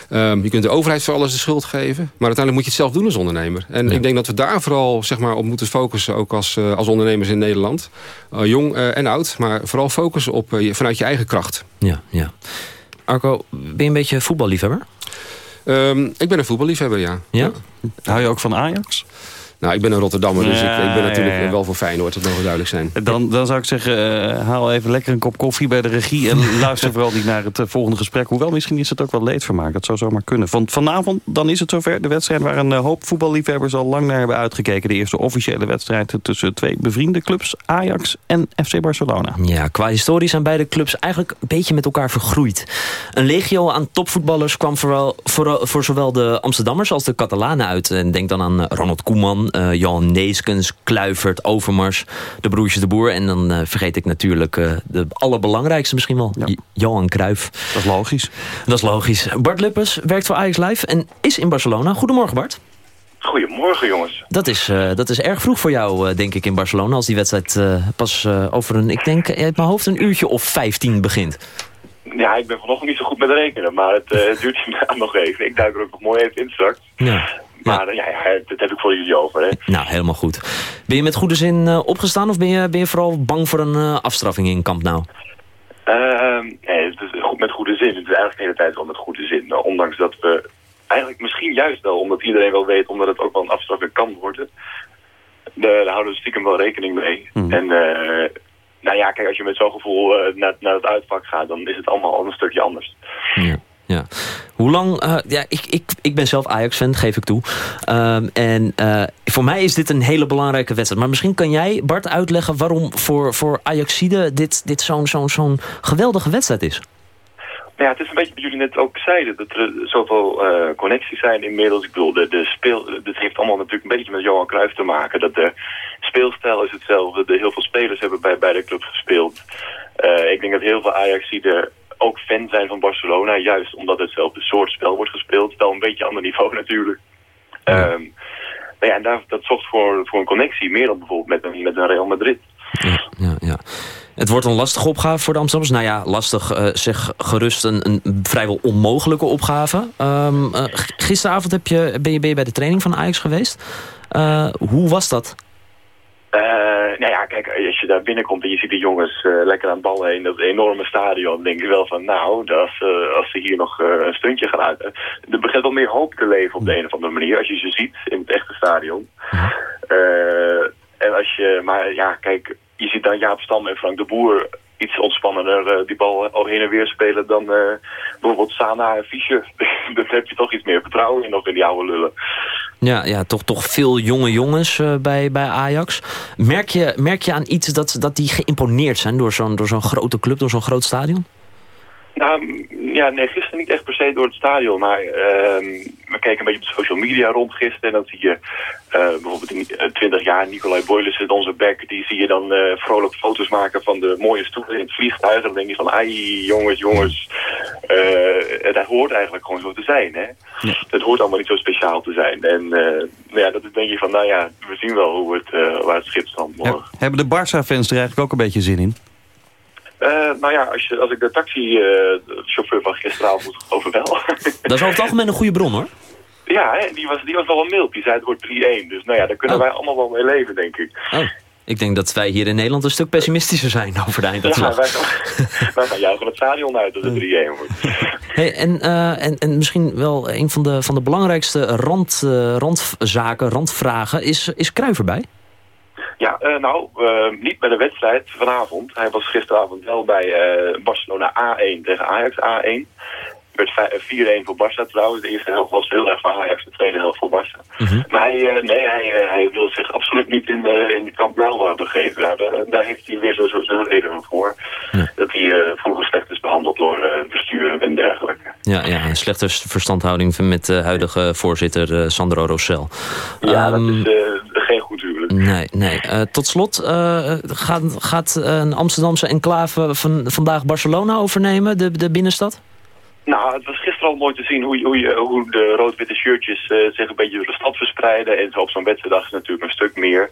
E: Ehm, je kunt de overheid voor alles de schuld geven. Maar uiteindelijk moet je het zelf doen als ondernemer. En ik denk dat we daar vooral zeg maar, op moeten focussen. Ook als, eh, als ondernemers in Nederland. Eh, jong eh, en oud. Maar vooral focussen op, eh, je- vanuit je eigen kracht.
C: Ja, ja. Arco, ben je een beetje voetballiefhebber?
E: Ehm, ik ben een voetballiefhebber, ja.
C: Ja?
D: Hou je ook van Ajax?
E: Nou, ik ben een Rotterdammer, dus
D: Ja,
E: ik, ik ben natuurlijk
D: ja, ja.
E: wel voor Feyenoord. Dat mogen duidelijk zijn.
D: Dan, dan zou ik zeggen, eh, haal even lekker een kop koffie bij de regie... en luister vooral niet naar het eh, volgende gesprek. Hoewel, misschien is het ook wel leedvermaak. Dat zou zomaar kunnen. Van, vanavond dan is het zover. De wedstrijd waar een eh, hoop voetballiefhebbers al lang naar hebben uitgekeken. De eerste officiële wedstrijd tussen twee bevriende clubs... Ajax en FC Barcelona.
C: Ja, qua historie zijn beide clubs eigenlijk een beetje met elkaar vergroeid. Een legio aan topvoetballers kwam vooral, voor, voor zowel de Amsterdammers als de Catalanen uit. En denk dan aan Ronald Koeman, eh, Johan Neeskens, Kluivert, Overmars, de broertjes de Boer. En dan eh, vergeet ik natuurlijk eh, de allerbelangrijkste misschien wel,
D: Ja.
C: Johan Cruijff.
D: Dat is logisch.
C: Dat is logisch. Bart Lippes werkt voor Ajax Live en is in Barcelona. Goedemorgen Bart.
H: Goedemorgen jongens.
C: Dat is, eh, dat is erg vroeg voor jou, eh, denk ik, in Barcelona. Als die wedstrijd eh, pas eh, over een, ik denk uit mijn hoofd, een uurtje of 15 begint.
H: Ja, ik ben vanochtend niet zo goed met rekenen, maar het, eh, het duurt inderdaad nog even. Ik duik er ook nog mooi even in straks.
C: Ja.
H: Maar ja, ja, dat heb ik voor jullie over. Hè.
C: Nou, helemaal goed. Ben je met goede zin eh, opgestaan of ben je, ben je vooral bang voor een eh, afstraffing in Kamp Nou?
H: Ehm, nee, het is goed met goede zin. Het is eigenlijk de hele tijd wel met goede zin. Ondanks dat we eigenlijk misschien juist wel, omdat iedereen wel weet, omdat het ook wel een afstraffing kan worden. De, daar houden we stiekem wel rekening mee.
D: Mhm.
H: En eh, nou ja, kijk, als je met zo'n gevoel naar, naar het uitvak gaat, dan is het allemaal al een stukje anders.
C: Ja. Ja. Hoe lang... eh, ja, ik, ik, ik ben zelf Ajax-fan, geef ik toe. Ehm, en eh, voor mij is dit een hele belangrijke wedstrijd. Maar misschien kan jij, Bart, uitleggen waarom voor, voor Ajaxide dit, dit zo'n zo'n zo'n geweldige wedstrijd is.
H: Nou ja, het is een beetje wat jullie net ook zeiden, dat er zoveel eh, connecties zijn inmiddels. Ik bedoel, de, de speel, dit heeft allemaal natuurlijk een beetje met Johan Cruijff te maken. Dat de speelstijl is hetzelfde. De, heel veel spelers hebben bij beide clubs gespeeld. Ik denk dat heel veel Ajaxiden ook fan zijn van Barcelona, juist omdat hetzelfde soort spel wordt gespeeld. Wel een beetje ander niveau natuurlijk. Ehm nou ja, en daar, dat zorgt voor, voor een connectie, meer dan bijvoorbeeld met een, met een Real Madrid.
C: Ja, ja, ja. Het wordt een lastige opgave voor de Amsterdammers. Nou ja, lastig eh, zeg gerust een, een vrijwel onmogelijke opgave. Ehm, eh, gisteravond heb je, ben, je, ben je bij de training van Ajax geweest. Eh, hoe was dat?
H: Eh, nou ja, kijk, als je daar binnenkomt en je ziet de jongens eh, lekker aan het ballen heen, dat enorme stadion, dan denk je wel van, nou, dat als, eh, als ze hier nog een stuntje gaan uit. er begint wel meer hoop te leven op de een of andere manier, als je ze ziet in het echte stadion. Eh, en als je, maar ja, kijk, je ziet dan Jaap Stam en Frank de Boer iets ontspannender die bal al heen en weer spelen dan bijvoorbeeld Sana en Fischer. Daar heb je toch iets meer vertrouwen in nog in die oude lullen.
C: Ja, ja toch, toch veel jonge jongens eh, bij, bij Ajax. Merk je, merk je aan iets dat, dat die geïmponeerd zijn door zo'n door zo'n grote club, door zo'n groot stadion?
H: Nou, ja, nee, gisteren niet echt per se door het stadion, maar ehm, we keken een beetje op de social media rond gisteren en dan zie je eh, bijvoorbeeld in eh, 20 jaar Nicolai Boylissen, onze back, die zie je dan eh, vrolijk foto's maken van de mooie stoelen in het vliegtuig en dan denk je van, ai jongens, jongens, het hoort eigenlijk gewoon zo te zijn, hè. Het hoort allemaal niet zo speciaal te zijn en nou ja, dat denk je van, nou ja, we zien wel hoe het, waar het schip strandt morgen.
D: He- hebben de Barça-fans er eigenlijk ook een beetje zin in?
H: Eh, nou ja, als, je, als ik de taxichauffeur van gisteravond moet geloven wel.
C: Dat is over het algemeen een goede bron, hoor.
H: ja, hè, die, was, die was wel wel mild. Die zei het wordt 3-1. Dus nou ja, daar kunnen
C: Oh.
H: wij allemaal wel mee leven, denk ik.
C: Oh, ik denk dat wij hier in Nederland een stuk pessimistischer zijn over de
H: Ja,
C: einduitslag.
H: wij, gaan- wij gaan juichen het stadion uit dat het 3-1 wordt.
C: Hey, en, eh, en, en misschien wel een van de, van de belangrijkste rand, eh, randzaken, randvragen, is, is Cruijff erbij?
H: Ja, eh, nou, eh, niet bij de wedstrijd vanavond. Hij was gisteravond wel bij eh, Barcelona A1 tegen Ajax A1. Werd eh, 4-1 voor Barça trouwens. De eerste helft was heel erg voor Ajax, de tweede helft voor Barça. Maar hij, eh, nee, hij, eh, hij wil zich absoluut niet in, de in de Camp Nou begeven. Daar, daar heeft hij weer zo zo reden voor. Dat hij eh, vroeger slecht is behandeld door het bestuur en dergelijke.
C: Ja, ja een slechte verstandhouding met de huidige voorzitter Sandro Rossell.
H: Ja, dat
C: Ehm,
H: is geen goed huwelijk.
C: Nee, nee. Tot slot, gaat, gaat een Amsterdamse enclave van, vandaag Barcelona overnemen, de, de binnenstad?
H: Nou, het was gisteren al mooi te zien hoe, hoe, hoe de rood-witte shirtjes eh, zich een beetje door de stad verspreiden. En zo op zo'n wedstrijddag is natuurlijk een stuk meer.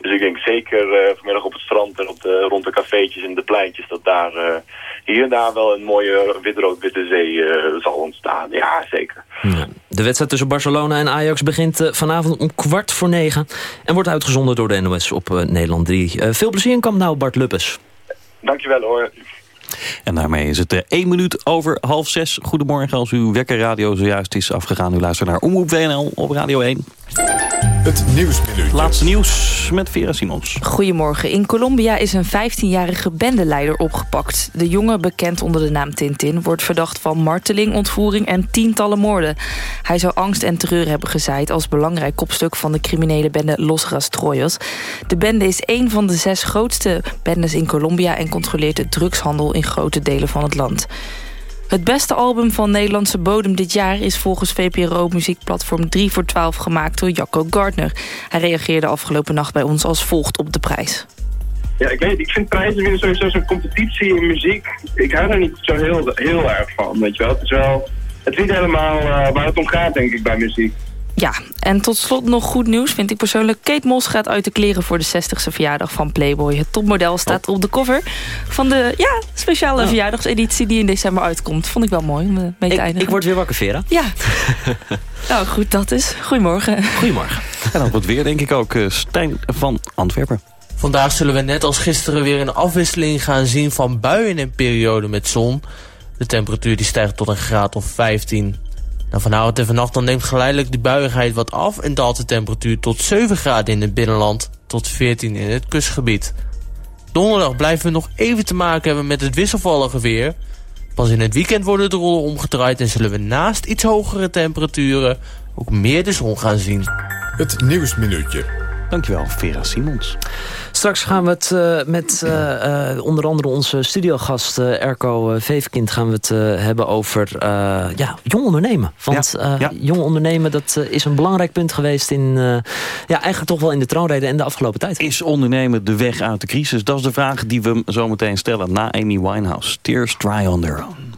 H: Dus ik denk zeker eh, vanmiddag op het strand en op de, rond de cafeetjes en de pleintjes... dat daar eh, hier en daar wel een mooie wit-rood-witte zee zal ontstaan. Ja, zeker.
C: Ja. De wedstrijd tussen Barcelona en Ajax begint vanavond om kwart voor negen... en wordt uitgezonden door de NOS op Nederland 3. Eh, veel plezier in Kamp Nou, Bart Luppes.
H: Dankjewel hoor.
D: En daarmee is het eh, één minuut over half zes. Goedemorgen als uw wekkerradio zojuist is afgegaan. U luistert naar Omroep WNL op Radio 1.
B: Het Nieuwsminuut.
D: Laatste nieuws met Vera Simons.
I: Goedemorgen. In Colombia is een 15-jarige bendeleider opgepakt. De jongen, bekend onder de naam Tintin, wordt verdacht van marteling, ontvoering en tientallen moorden. Hij zou angst en terreur hebben gezaaid als belangrijk kopstuk van de criminele bende Los Rastroyos. De bende is een van de zes grootste bendes in Colombia en controleert de drugshandel in grote delen van het land. Het beste album van Nederlandse bodem dit jaar is volgens VPRO muziekplatform 3 voor 12 gemaakt door Jacco Gardner. Hij reageerde afgelopen nacht bij ons als volgt op de prijs.
J: Ja, ik weet. Ik vind prijzen winnen sowieso zo'n competitie in muziek. Ik hou daar niet zo heel, heel erg van, weet je wel. Het is wel... Het is niet helemaal eh, waar het om gaat, denk ik, bij muziek.
I: Ja, en tot slot nog goed nieuws vind ik persoonlijk. Kate Moss gaat uit de kleren voor de 60ste verjaardag van Playboy. Het topmodel staat op de cover van de ja, speciale verjaardagseditie die in december uitkomt. Vond ik wel mooi om eh, mee te
C: Ik,
I: eindigen.
C: ik word weer wakker, Vera.
I: Ja. nou goed, dat is. Goedemorgen.
C: Goedemorgen.
D: En op het weer denk ik ook eh, Stijn van Antwerpen.
K: Vandaag zullen we net als gisteren weer een afwisseling gaan zien van buien en perioden met zon. De temperatuur die stijgt tot een graad of 15. Nou, vanavond en vannacht dan neemt geleidelijk de buiigheid wat af... en daalt de temperatuur tot 7 graden in het binnenland... tot 14 in het kustgebied. Donderdag blijven we nog even te maken hebben met het wisselvallige weer. Pas in het weekend worden de rollen omgedraaid... en zullen we naast iets hogere temperaturen ook meer de zon gaan zien.
B: Het Nieuwsminuutje.
D: Dankjewel, Vera Simons.
C: Straks gaan we het eh, met eh, eh, onder andere onze studiogast Erco Veefkind... gaan we het hebben over ja, jong ondernemen. Want
D: Ja, ja.
C: jong ondernemen dat, is een belangrijk punt geweest... in ja, eigenlijk toch wel in de troonrede en de afgelopen tijd.
D: Is ondernemen de weg uit de crisis? Dat is de vraag die we zo meteen stellen na Amy Winehouse. Tears dry on their own.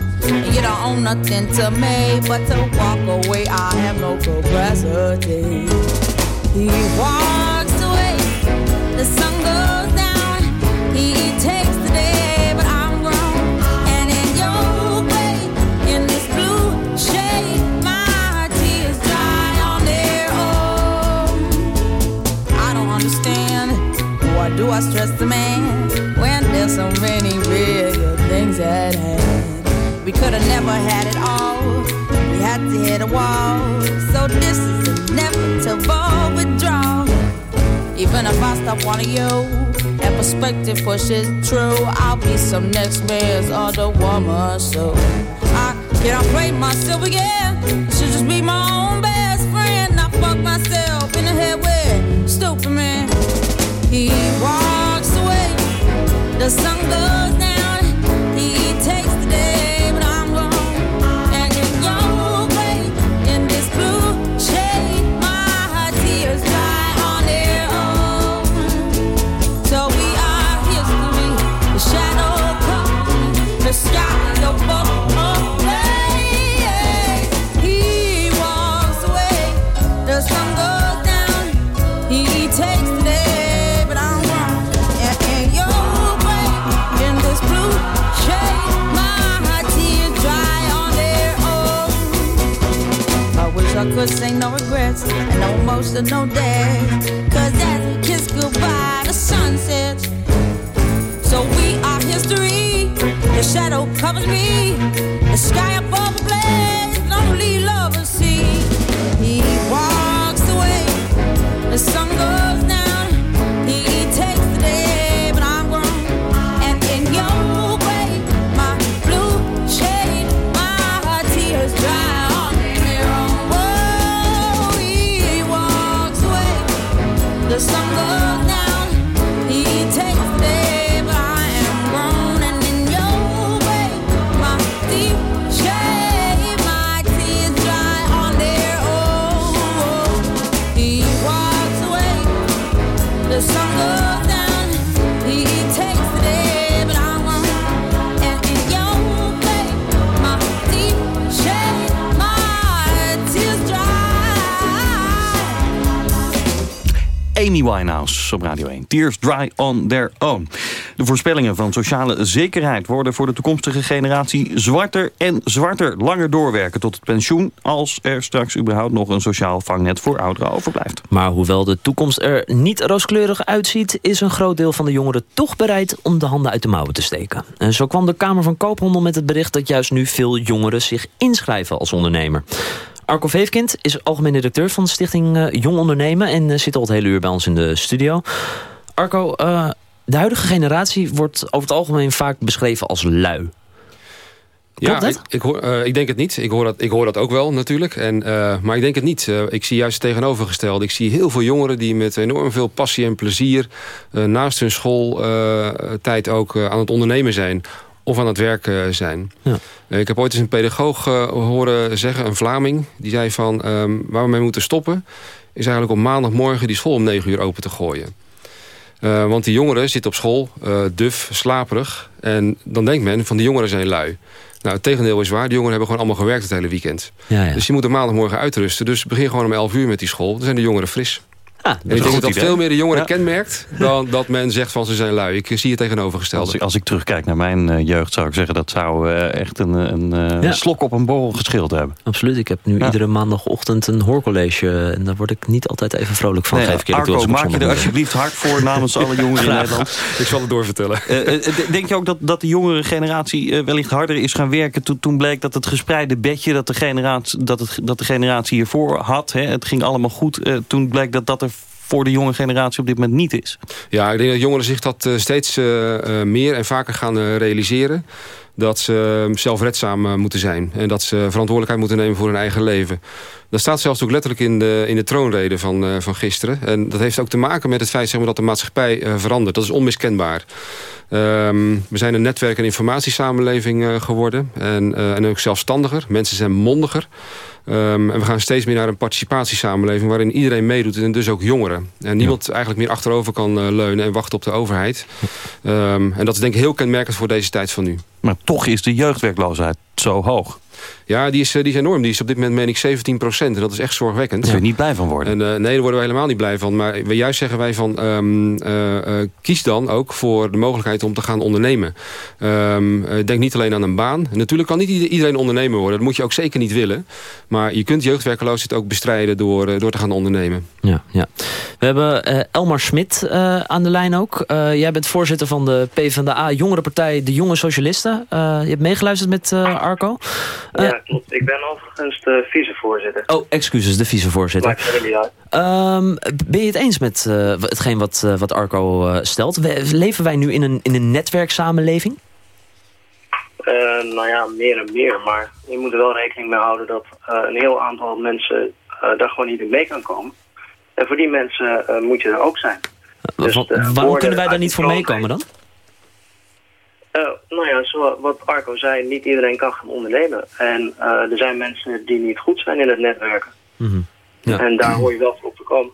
L: You don't own nothing to me but to walk away. I have no capacity. He walks away, the sun goes down. He takes the day, but I'm grown. And in your way, in this blue shade, my tears dry on their own. I don't understand. Why do I stress the man when there's so many bigger things at hand? Could have never had it all. We had to hit a wall. So this is inevitable withdrawal. Even if I stop wanting you and perspective pushes true, I'll be some next man's other woman. So I cannot play myself again. Should just be my own best friend. I fuck myself in the head with stupid man. He walks away, the sun goes down. Could say no regrets and no emotional day. Cause as we kiss goodbye, the sun sets. So we are history. The shadow covers me. The sky above
D: Winehouse op Radio 1. Tears dry on their own. De voorspellingen van sociale zekerheid worden voor de toekomstige generatie zwarter en zwarter. Langer doorwerken tot het pensioen als er straks überhaupt nog een sociaal vangnet voor ouderen overblijft.
C: Maar hoewel de toekomst er niet rooskleurig uitziet... is een groot deel van de jongeren toch bereid om de handen uit de mouwen te steken. En zo kwam de Kamer van Koophandel met het bericht... dat juist nu veel jongeren zich inschrijven als ondernemer. Arco Veefkind is algemeen directeur van de stichting eh, Jong Ondernemen... en eh, zit al het hele uur bij ons in de studio. Arco, eh, de huidige generatie wordt over het algemeen vaak beschreven als lui.
E: Ja,
C: dat?
E: ik, ik, hoor, ik denk het niet. Ik hoor dat, ik hoor dat ook wel natuurlijk. En, maar ik denk het niet. Ik zie juist het tegenovergestelde. Ik zie heel veel jongeren die met enorm veel passie en plezier... naast hun schooltijd ook aan het ondernemen zijn of aan het werk eh, zijn.
C: Ja.
E: Eh, ik heb ooit eens een pedagoog eh, horen zeggen, een Vlaming... die zei van, ehm, waar we mee moeten stoppen... is eigenlijk om maandagmorgen die school om negen uur open te gooien. Want die jongeren zitten op school, duf, slaperig. En dan denkt men van die jongeren zijn lui. Nou, het tegendeel is waar. Die jongeren hebben gewoon allemaal gewerkt het hele weekend.
C: Ja, ja.
E: Dus die moeten maandagmorgen uitrusten. Dus begin gewoon om 11 uur met die school. Dan zijn de jongeren fris.
C: Ah,
E: En ik
D: een
E: denk dat dat
D: idee.
E: veel meer de jongeren
D: Ja.
E: kenmerkt... dan dat men zegt van ze zijn lui. Ik zie het tegenovergestelde.
D: Als ik, als ik terugkijk naar mijn eh, jeugd zou ik zeggen... dat zou eh, echt een, een eh,
C: Ja.
D: slok op een borrel geschild hebben.
C: Absoluut. Ik heb nu
D: Ja.
C: iedere maandagochtend een hoorcollege. En daar word ik niet altijd even vrolijk van.
D: Nee,
C: geef ik
D: Arco, maak je er alsjeblieft hard voor namens alle jongeren in. Nederland.
E: Ik zal het doorvertellen.
D: Denk je ook dat, dat de jongere generatie wellicht harder is gaan werken... Toen, toen bleek dat het gespreide bedje dat de generatie, dat het, dat de generatie hiervoor had... Hè, het ging allemaal goed, toen bleek dat dat er voor de jonge generatie op dit moment niet is.
E: Ja, ik denk dat jongeren zich dat eh, steeds eh, eh, meer en vaker gaan realiseren. Dat ze zelfredzaam moeten zijn. En dat ze verantwoordelijkheid moeten nemen voor hun eigen leven. Dat staat zelfs ook letterlijk in de, in de troonrede van, eh, van gisteren. En dat heeft ook te maken met het feit zeg maar, dat de maatschappij eh, verandert. Dat is onmiskenbaar. Ehm, we zijn een netwerk- en informatiesamenleving eh, geworden. En, en ook zelfstandiger. Mensen zijn mondiger. Ehm, en we gaan steeds meer naar een participatiesamenleving... waarin iedereen meedoet en dus ook jongeren. En niemand eigenlijk meer achterover kan leunen en wachten op de overheid. Ehm, en dat is denk ik heel kenmerkend voor deze tijd van nu.
D: Maar toch is de jeugdwerkloosheid zo hoog.
E: Ja, die is, eh, die is enorm. Die is op dit moment, meen ik, 17 procent. En dat is echt zorgwekkend.
D: Daar kun je niet blij van worden.
E: En, eh, nee, daar worden we helemaal niet blij van. Maar we, juist zeggen wij van... ehm, eh, eh, kies dan ook voor de mogelijkheid om te gaan ondernemen. Ehm, eh, denk niet alleen aan een baan. Natuurlijk kan niet ieder- iedereen ondernemer worden. Dat moet je ook zeker niet willen. Maar je kunt jeugdwerkeloosheid ook bestrijden door, door te gaan ondernemen.
C: Ja, ja. We hebben eh, Elmar Smit eh, aan de lijn ook. Eh, jij bent voorzitter van de PvdA Jongerenpartij De Jonge Socialisten. Eh, je hebt meegeluisterd met Arco.
M: Ja, klopt. Ik ben overigens de vicevoorzitter.
C: Oh, excuses, de vicevoorzitter.
M: Maakt niet uit.
C: Ehm, ben je het eens met eh, hetgeen wat, eh, wat Arco eh, stelt? We- leven wij nu in een, in een netwerksamenleving?
M: Nou ja, meer en meer. Maar je moet er wel rekening mee houden dat een heel aantal mensen daar gewoon niet in mee kan komen. En voor die mensen moet je er ook zijn. Dus,
C: Wa- waarom kunnen wij daar niet voor meekomen dan?
M: Eh, nou ja, zo, wat Arco zei, niet iedereen kan gaan ondernemen. En eh, er zijn mensen die niet goed zijn in het netwerken.
C: Mhm. Ja.
M: En daar hoor je wel voor op te komen.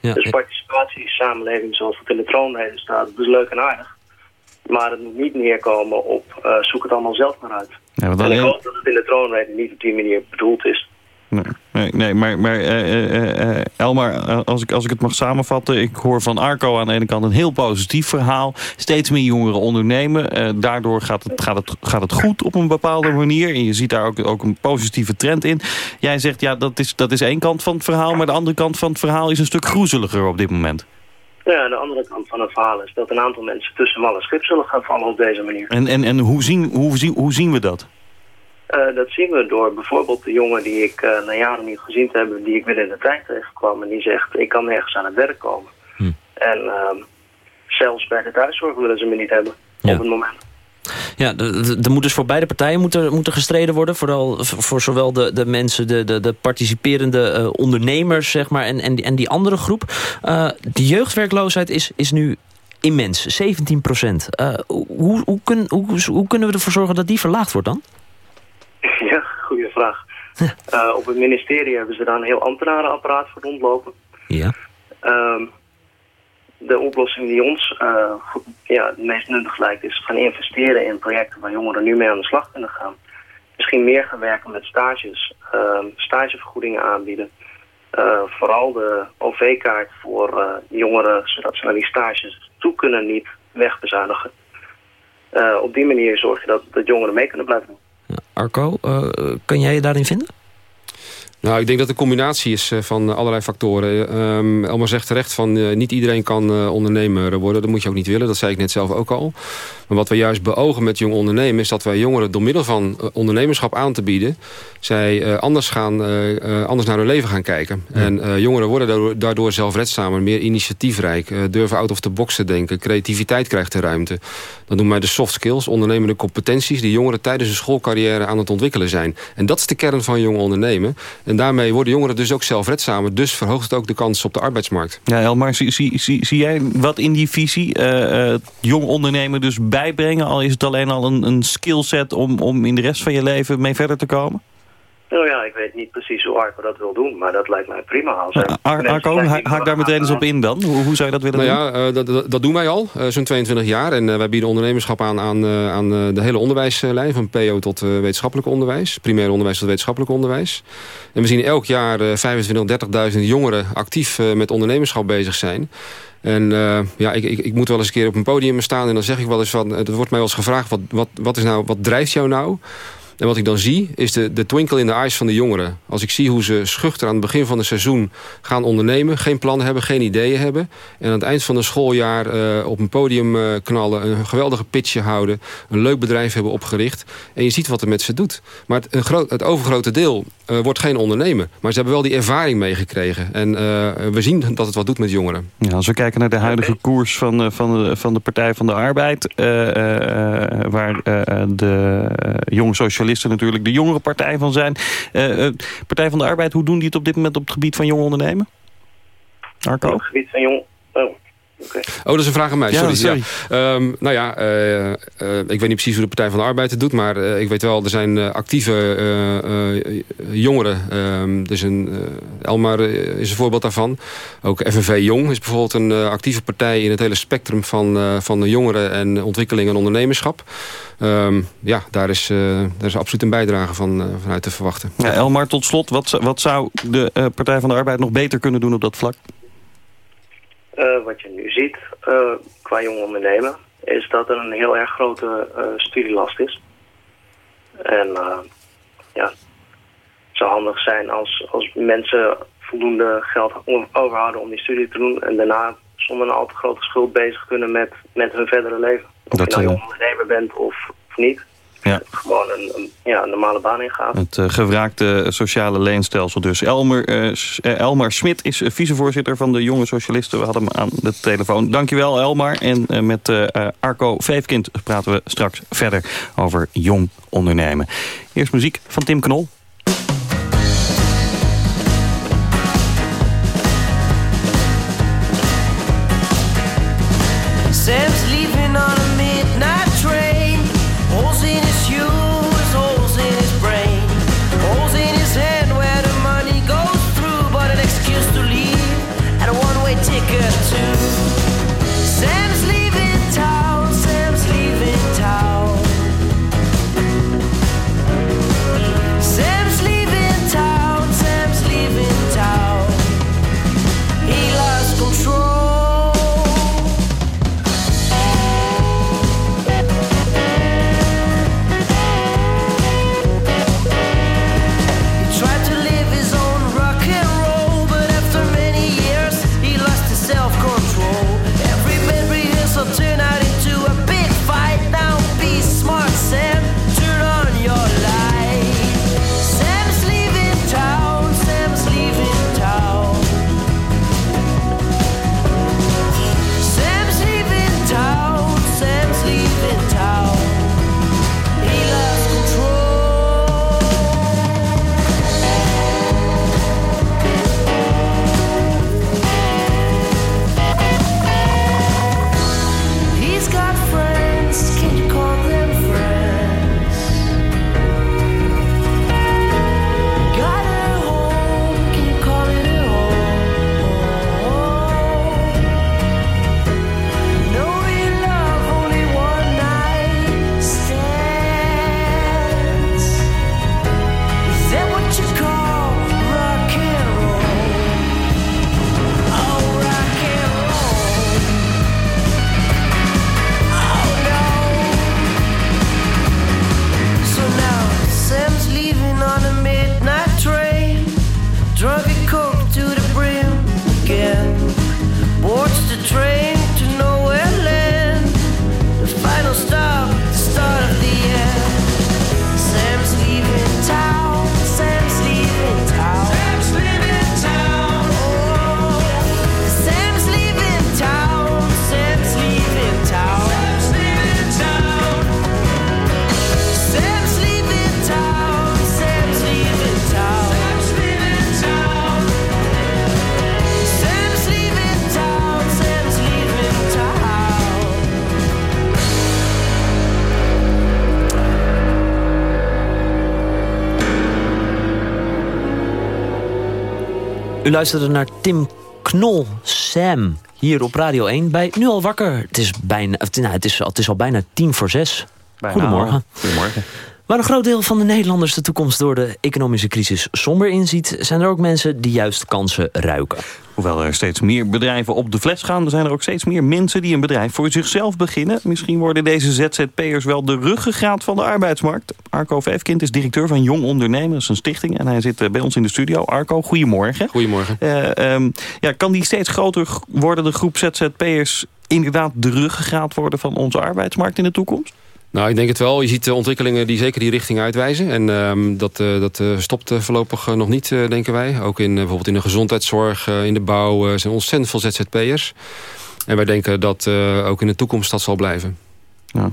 C: Ja,
M: dus participatie, samenleving zoals het in de troonrede staat, dat is leuk en aardig. Maar het moet niet neerkomen op eh, zoek het allemaal zelf maar uit.
D: Ja, want
M: en ik hoop dat het in de troonrede niet op die manier bedoeld is.
D: Nee, nee, nee, maar, maar eh, eh, eh, Elmar, als ik, als ik het mag samenvatten... ik hoor van Arco aan de ene kant een heel positief verhaal. Steeds meer jongeren ondernemen. Daardoor gaat het, gaat, het, gaat het goed op een bepaalde manier. En je ziet daar ook, ook een positieve trend in. Jij zegt, ja, dat is, dat is één kant van het verhaal... maar de andere kant van het verhaal is een stuk groezeliger op dit moment.
M: Ja, de andere kant van het verhaal is dat een aantal mensen tussen wal en schip zullen gaan vallen op deze manier.
D: En, en, en hoe, zien, hoe, zien, hoe zien we dat?
M: Eh, dat zien we door bijvoorbeeld de jongen die ik eh, na jaren niet gezien heb, die ik weer in de tijd tegenkwam en die zegt ik kan nergens aan het werk komen. En ehm, zelfs bij de thuiszorg willen ze me niet hebben op het moment.
C: Ja, er moet dus voor beide partijen moet er, moet er gestreden worden. Vooral voor zowel de, de mensen, de, de, de participerende eh, ondernemers, zeg maar, en, en, die, en die andere groep. De jeugdwerkloosheid is, is nu immens, 17 procent. hoe, hoe, kun, hoe, hoe kunnen we ervoor zorgen dat die verlaagd wordt dan?
M: Ja, goede vraag. Eh, op het ministerie hebben ze daar een heel ambtenarenapparaat voor rondlopen.
C: Ja.
M: Ehm, de oplossing die ons eh, ja, het meest nuttig lijkt is gaan investeren in projecten waar jongeren nu mee aan de slag kunnen gaan. Misschien meer gaan werken met stages, ehm, stagevergoedingen aanbieden. Eh, vooral de OV-kaart voor jongeren, zodat ze naar die stages toe kunnen, niet wegbezuinigen. Op die manier zorg je dat, dat jongeren mee kunnen blijven doen.
C: Arco, eh, kun jij je daarin vinden?
E: Nou, ik denk dat het een combinatie is eh, van allerlei factoren. Ehm Elmar zegt terecht van eh, niet iedereen kan ondernemer worden. Dat moet je ook niet willen, dat zei ik net zelf ook al. Maar wat we juist beogen met jong ondernemen... is dat wij jongeren door middel van eh, ondernemerschap aan te bieden... zij eh, anders, gaan, eh, anders naar hun leven gaan kijken. En jongeren worden daardoor, zelfredzamer, meer initiatiefrijk... durven out of the box te denken, creativiteit krijgt de ruimte. Dat noemen wij de soft skills, ondernemende competenties... die jongeren tijdens hun schoolcarrière aan het ontwikkelen zijn. En dat is de kern van jong ondernemen. En daarmee worden jongeren dus ook zelfredzamer. Dus verhoogt het ook de kans op de arbeidsmarkt.
D: Ja, Elmar, zie, zie, zie, zie jij wat in die visie jong ondernemen dus bijbrengen? Al is het alleen al een, een skillset om, om in de rest van je leven mee verder te komen?
M: Nou ja, ik weet niet precies hoe Arco dat wil doen, maar dat lijkt mij prima. Als er
D: Ar
M: mensen
D: Arco, haak daar meteen eens op in dan. Hoe, hoe zou je dat willen
E: Nou
D: doen?
E: ja, eh, dat, dat, dat doen wij al, eh, zo'n 22 jaar. En eh, wij bieden ondernemerschap aan aan, eh, aan eh, de hele onderwijslijn... van PO tot eh, wetenschappelijk onderwijs. Primair onderwijs tot wetenschappelijk onderwijs. En we zien elk jaar eh 25.000, 30.000 jongeren actief eh, met ondernemerschap bezig zijn. En eh, ja, ik, ik, ik moet wel eens een keer op een podium staan... en dan zeg ik wel eens van... Het wordt mij wel eens gevraagd, wat, wat, wat, is nou, wat drijft jou nou... En wat ik dan zie, is de, de twinkle in de eyes van de jongeren. Als ik zie hoe ze schuchter aan het begin van het seizoen gaan ondernemen... geen plannen hebben, geen ideeën hebben... en aan het eind van het schooljaar eh, op een podium eh, knallen... een geweldige pitchje houden, een leuk bedrijf hebben opgericht... en je ziet wat er met ze doet. Maar het, een groot, het overgrote deel eh, wordt geen ondernemer. Maar ze hebben wel die ervaring meegekregen. En eh, we zien dat het wat doet met jongeren.
D: Ja, als we kijken naar de huidige koers van, eh, van, de, van de Partij van de Arbeid... eh, eh, eh, waar eh, de eh, jonge socialisten natuurlijk de jongere partij van zijn. Eh, eh, partij van de Arbeid, hoe doen die het op dit moment op het gebied van jong ondernemen? Arco?
M: Op het gebied van jong... Oh, oké.
E: Oh, dat is een vraag aan mij.
D: Ja,
E: Sorry.
D: sorry.
E: Ja. Ehm, nou ja, eh, eh, ik weet niet precies hoe de Partij van de Arbeid het doet... maar eh, ik weet wel, er zijn actieve eh, eh, jongeren. Ehm, er is een, Elmar is een voorbeeld daarvan. Ook FNV Jong is bijvoorbeeld een actieve partij... in het hele spectrum van, eh, van de jongeren en ontwikkeling en ondernemerschap. Ehm, ja, daar is, eh, daar is absoluut een bijdrage van, eh, vanuit te verwachten.
D: Ja, Elmar, tot slot, wat, zou- wat zou de eh, Partij van de Arbeid nog beter kunnen doen op dat vlak?
M: Eh, wat je nu ziet eh, qua jong ondernemen, is dat er een heel erg grote eh, studielast is. En ja, het zou handig zijn als, als mensen voldoende geld overhouden om die studie te doen en daarna zonder een al te grote schuld bezig kunnen met, met hun verdere leven. Of
D: Dat,
M: je nou jong ondernemer bent of, of niet.
N: Ja.
M: gewoon een, een, ja, een normale baan ingaat.
N: Het uh, gewraakte sociale leenstelsel dus. Elmer, uh, Elmar Smit is vicevoorzitter van de Jonge Socialisten. We hadden hem aan de telefoon. Dankjewel Elmar. En uh, met Arco Veefkind praten we straks verder over jong ondernemen. Eerst muziek van Tim Knol.
C: U luisterde naar Tim Knol, Sam, hier op Radio 1 bij Nu al wakker. Het is, bijna, nou, het is, het is al bijna tien voor zes.
N: Bijna
C: Goedemorgen.
N: al. Goedemorgen.
C: Waar een groot deel van de Nederlanders de toekomst door de economische crisis somber inziet, zijn er ook mensen die juist kansen ruiken.
N: Hoewel er steeds meer bedrijven op de fles gaan... zijn er ook steeds meer mensen die een bedrijf voor zichzelf beginnen. Misschien worden deze ZZP'ers wel de ruggengraat van de arbeidsmarkt. Arco Vijfkind is directeur van Jong Ondernemen, dat is een stichting. En hij zit eh, bij ons in de studio. Arco, goedemorgen.
E: Goedemorgen.
N: Eh, ehm, ja, kan die steeds groter worden, de groep ZZP'ers... inderdaad de ruggengraat worden van onze arbeidsmarkt in de toekomst?
E: Nou, ik denk het wel. Je ziet ontwikkelingen die zeker die richting uitwijzen. En ehm, dat, eh, dat eh, stopt eh, voorlopig nog niet, denken wij. Ook in, bijvoorbeeld in de gezondheidszorg, in de bouw... zijn ontzettend veel ZZP'ers. En wij denken dat ook in de toekomst dat zal blijven.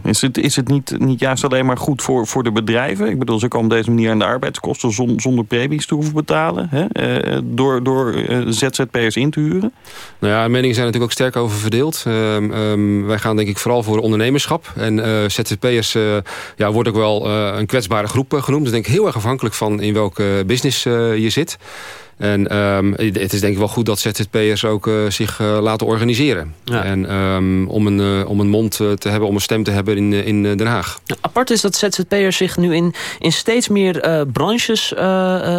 N: Is het, is het niet, niet juist alleen maar goed voor, voor de bedrijven? Ik bedoel, ze komen op deze manier aan de arbeidskosten zon- zonder premies te hoeven betalen. Hè? Eh, door door eh, ZZP'ers in te huren.
E: Nou ja, meningen zijn natuurlijk ook sterk over verdeeld. Ehm, ehm, wij gaan denk ik vooral voor ondernemerschap. En eh ZZP'ers ja, wordt ook wel een kwetsbare groep genoemd. Dus denk ik heel erg afhankelijk van in welke business je zit. En ehm, het is denk ik wel goed dat ZZP'ers ook eh, zich eh, laten organiseren. En ehm, om, een, eh, om een mond te hebben, om een stem te hebben in, in Den Haag.
C: Apart is dat ZZP'ers zich nu in, in steeds meer branches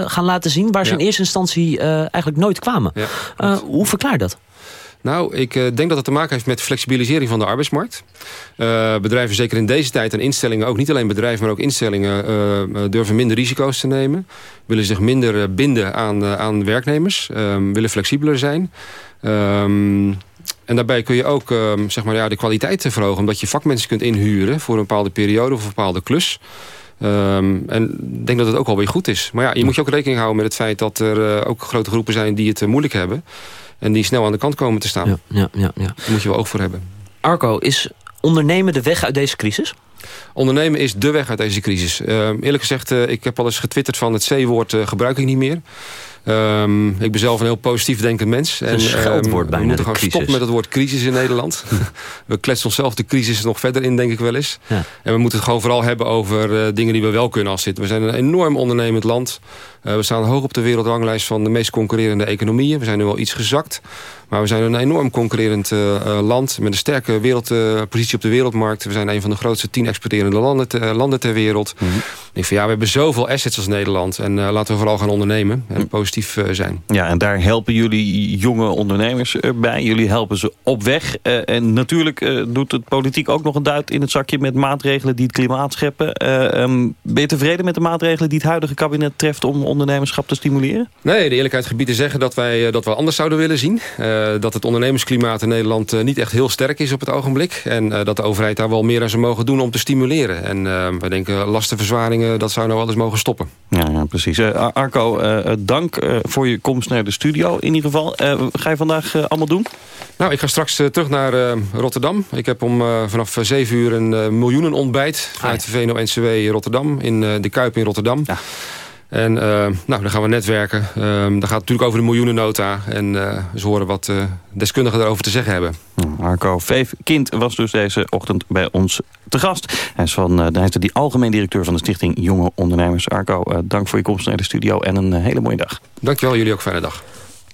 C: gaan laten zien... waar ze
E: Ja.
C: in eerste instantie eigenlijk nooit kwamen.
E: Ja,
C: hoe verklaar je dat?
E: Nou, ik eh, denk dat het te maken heeft met flexibilisering van de arbeidsmarkt. Eh, bedrijven, zeker in deze tijd, en instellingen, ook niet alleen bedrijven, maar ook instellingen, eh, durven minder risico's te nemen. Willen zich minder binden aan, aan werknemers. ehm, willen flexibeler zijn. Ehm, En daarbij kun je ook ehm, zeg maar, ja, de kwaliteit verhogen... omdat je vakmensen kunt inhuren voor een bepaalde periode of een bepaalde klus. En ik denk dat het ook wel weer goed is. Maar ja, je moet je ook rekening houden met het feit... dat er ook grote groepen zijn die het moeilijk hebben... en die snel aan de kant komen te staan.
C: Ja, ja, ja, ja.
E: Daar moet je wel oog voor hebben.
C: Arco, is ondernemen de weg uit deze crisis?
E: Ondernemen is de weg uit deze crisis. Ehm, eerlijk gezegd, eh, ik heb al eens getwitterd van het C-woord eh, gebruik ik niet meer. Ehm, ik ben zelf een heel positief denkend mens.
C: een scheldwoord
E: ehm,
C: bijna,
E: We moeten gewoon
C: crisis.
E: stoppen met het woord crisis in Nederland. we kletsen onszelf de crisis nog verder in, denk ik wel eens.
C: Ja.
E: En we moeten het gewoon vooral hebben over eh, dingen die we wel kunnen als zitten. We zijn een enorm ondernemend land. Eh, we staan hoog op de wereldranglijst van de meest concurrerende economieën. We zijn nu wel iets gezakt. Maar we zijn een enorm concurrerend eh, eh, land... met een sterke wereldpositie op de wereldmarkt. We zijn een van de grootste tien exporterende landen, te- landen ter wereld.
D: Mhm.
E: Ik denk van ja, we hebben zoveel assets als Nederland. En laten we vooral gaan ondernemen en positief eh, zijn.
D: Ja, en daar helpen jullie jonge ondernemers bij. Jullie helpen ze op weg. En natuurlijk doet het politiek ook nog een duit in het zakje... met maatregelen die het klimaat scheppen. Eh, ehm, ben je tevreden met de maatregelen die het huidige kabinet treft... om ondernemerschap te stimuleren?
E: Nee, de eerlijkheid gebied te zeggen dat wij eh, dat we anders zouden willen zien. Eh, dat het ondernemersklimaat in Nederland eh, niet echt heel sterk is op het ogenblik. En eh, dat de overheid daar wel meer aan zou mogen doen om te stimuleren. En eh, wij denken lastenverzwaringen, dat zou nou wel eens mogen stoppen.
D: Ja, ja precies. Ar- Arco, dank eh, voor je komst naar de studio in ieder geval. Eh, wat ga je vandaag allemaal doen?
E: Nou, ik ga straks terug naar eh, Rotterdam. Ik heb om eh, vanaf 7 uur een miljoenen ontbijt vanuit de VNO-NCW Rotterdam. In eh, de Kuip in Rotterdam. En eh, nou, dan gaan we netwerken. Ehm dan gaat het natuurlijk over de miljoenennota. En eh we horen wat eh, deskundigen daarover te zeggen hebben.
D: Arco Veefkind was dus deze ochtend bij ons te gast. Hij is, van, eh, hij is de algemeen directeur van de Stichting Jonge Ondernemers. Arco, eh, dank voor je komst naar de studio en een eh, hele mooie dag.
E: Dankjewel, jullie ook fijne dag.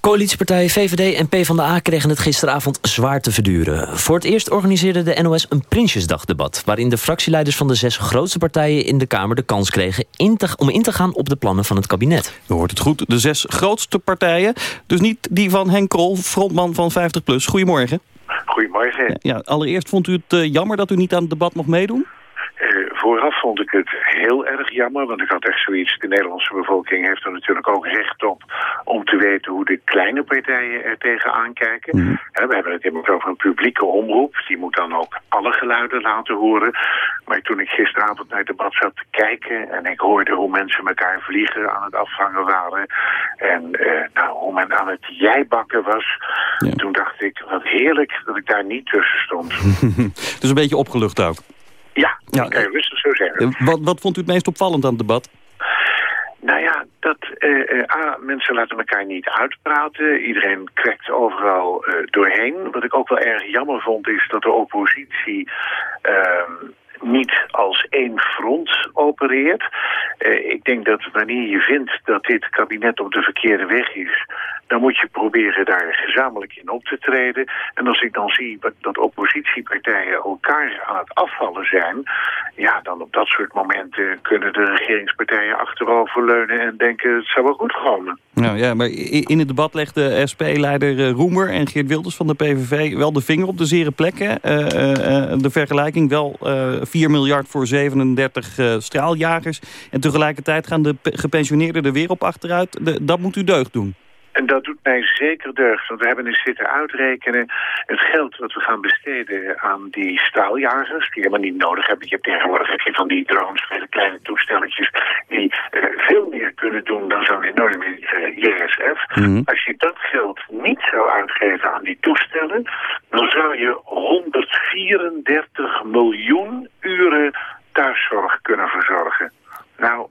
C: Coalitiepartijen VVD en PvdA kregen het gisteravond zwaar te verduren. Voor het eerst organiseerde de NOS een Prinsjesdagdebat... waarin de fractieleiders van de zes grootste partijen in de Kamer de kans kregen... in te- om in te gaan op de plannen van het kabinet.
D: U hoort het goed, de zes grootste partijen. Dus niet die van Henk Krol, frontman van 50PLUS. Goedemorgen.
O: Goedemorgen.
D: Ja, allereerst vond u het eh, jammer dat u niet aan het debat mocht meedoen?
O: Vooraf vond ik het heel erg jammer, want ik had echt zoiets... de Nederlandse bevolking heeft er natuurlijk ook recht op... om te weten hoe de kleine partijen er tegenaan kijken. Hè, we hebben het immers over een publieke omroep. Die moet dan ook alle geluiden laten horen. Maar toen ik gisteravond naar het debat zat te kijken... en ik hoorde hoe mensen elkaar vliegen aan het afvangen waren... en eh, nou, hoe men aan het jijbakken was... toen dacht ik, wat heerlijk dat ik daar niet tussen stond.
D: dus een beetje opgelucht ook.
O: Ja,
D: Ja,
O: zo zeggen.
D: Eh, Wat, wat vond u het meest opvallend aan het debat?
O: Nou ja, dat eh, eh, A, mensen laten elkaar niet uitpraten. Iedereen kwekt overal doorheen. Wat ik ook wel erg jammer vond is dat de oppositie ehm, niet als één front opereert. Ik denk dat wanneer je vindt dat dit kabinet op de verkeerde weg is... dan moet je proberen daar gezamenlijk in op te treden. En als ik dan zie dat oppositiepartijen elkaar aan het afvallen zijn... ja, dan op dat soort momenten kunnen de regeringspartijen achteroverleunen... en denken het zou wel goed komen.
D: Nou ja, maar in het debat legde SP-leider eh, Roemer en Geert Wilders van de PVV wel de vinger op de zere plekken. Eh, eh, de vergelijking wel eh 4 miljard voor 37 eh, straaljagers. En tegelijkertijd gaan de pe- gepensioneerden er weer op achteruit. Dat moet u deugd doen.
O: En dat doet mij zeker deugd, want we hebben eens zitten uitrekenen... het geld wat we gaan besteden aan die straaljagers... die helemaal niet nodig hebben. Je hebt tegenwoordig heb je van die drones, hele kleine toestelletjes... die eh, veel meer kunnen doen dan zo'n enorme eh, JSF. Als je dat geld niet zou uitgeven aan die toestellen... dan zou je 134 miljoen uren thuiszorg kunnen verzorgen. Nou,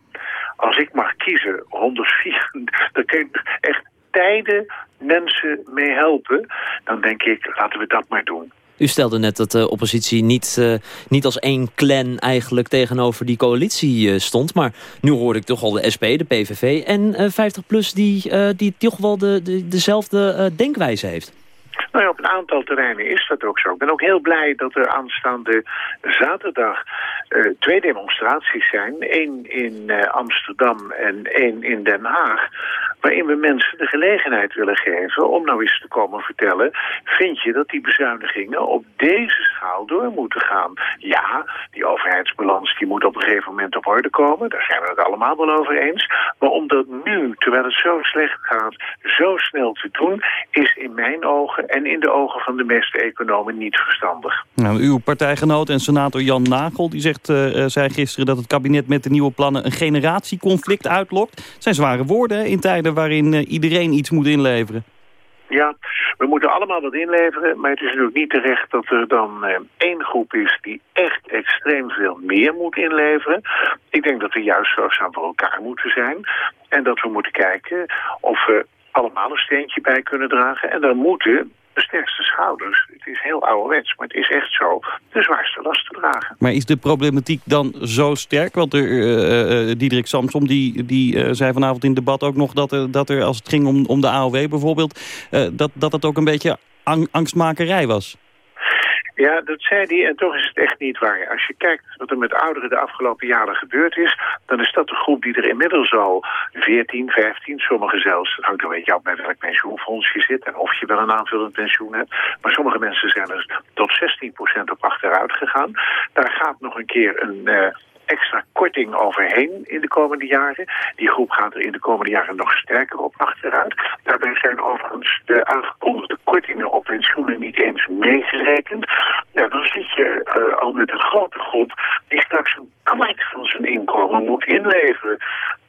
O: als ik mag kiezen, 104, dan kun je echt tijden mensen mee helpen. Dan denk ik, laten we dat maar doen.
C: U stelde net dat de oppositie niet, eh, niet als één clan eigenlijk tegenover die coalitie eh, stond. Maar nu hoor ik toch al de SP, de PVV en eh 50PLUS die, eh, die toch wel de, de, dezelfde denkwijze heeft.
O: Nou ja, op een aantal terreinen is dat ook zo. Ik ben ook heel blij dat er aanstaande zaterdag twee demonstraties zijn. Eén in Amsterdam en één in Den Haag. Waarin we mensen de gelegenheid willen geven om nou eens te komen vertellen, vind je dat die bezuinigingen op deze schaal door moeten gaan? Ja, die overheidsbalans die moet op een gegeven moment op orde komen, daar zijn we het allemaal wel over eens. Maar om dat nu, terwijl het zo slecht gaat, zo snel te doen, is in mijn ogen en in de ogen van de meeste economen niet verstandig.
D: Nou, uw partijgenoot en senator Jan Nagel die zegt, eh, eh, zei gisteren dat het kabinet met de nieuwe plannen een generatieconflict uitlokt. Het zijn zware woorden in tijden waarin eh, iedereen iets moet inleveren.
O: Ja, we moeten allemaal wat inleveren, maar het is natuurlijk niet terecht dat er dan eh, één groep is die echt extreem veel meer moet inleveren. Ik denk dat we juist zorgzaam voor elkaar moeten zijn en dat we moeten kijken of we allemaal een steentje bij kunnen dragen. En dan moeten de sterkste schouders, het is heel ouderwets, maar het is echt zo, de zwaarste last te dragen.
D: Maar is de problematiek dan zo sterk? Want er, eh, Diederik Samsom die, die eh, zei vanavond in debat ook nog... dat er, dat er als het ging om, om de AOW bijvoorbeeld... dat, dat het ook een beetje ang- angstmakerij was.
O: Ja, dat zei hij en toch is het echt niet waar. Als je kijkt wat er met ouderen de afgelopen jaren gebeurd is... dan is dat de groep die er inmiddels al 14, 15, sommigen zelfs... het hangt een beetje af bij welk pensioenfonds je zit... en of je wel een aanvullend pensioen hebt. Maar sommige mensen zijn er tot 16% op achteruit gegaan. Daar gaat nog een keer een... eh, extra korting overheen in de komende jaren. Die groep gaat er in de komende jaren nog sterker op achteruit. Daarbij zijn overigens de aangekondigde kortingen op pensioenen niet eens meegerekend. Ja, dan zit je eh, al met een grote groep die straks een kwart van zijn inkomen moet inleveren.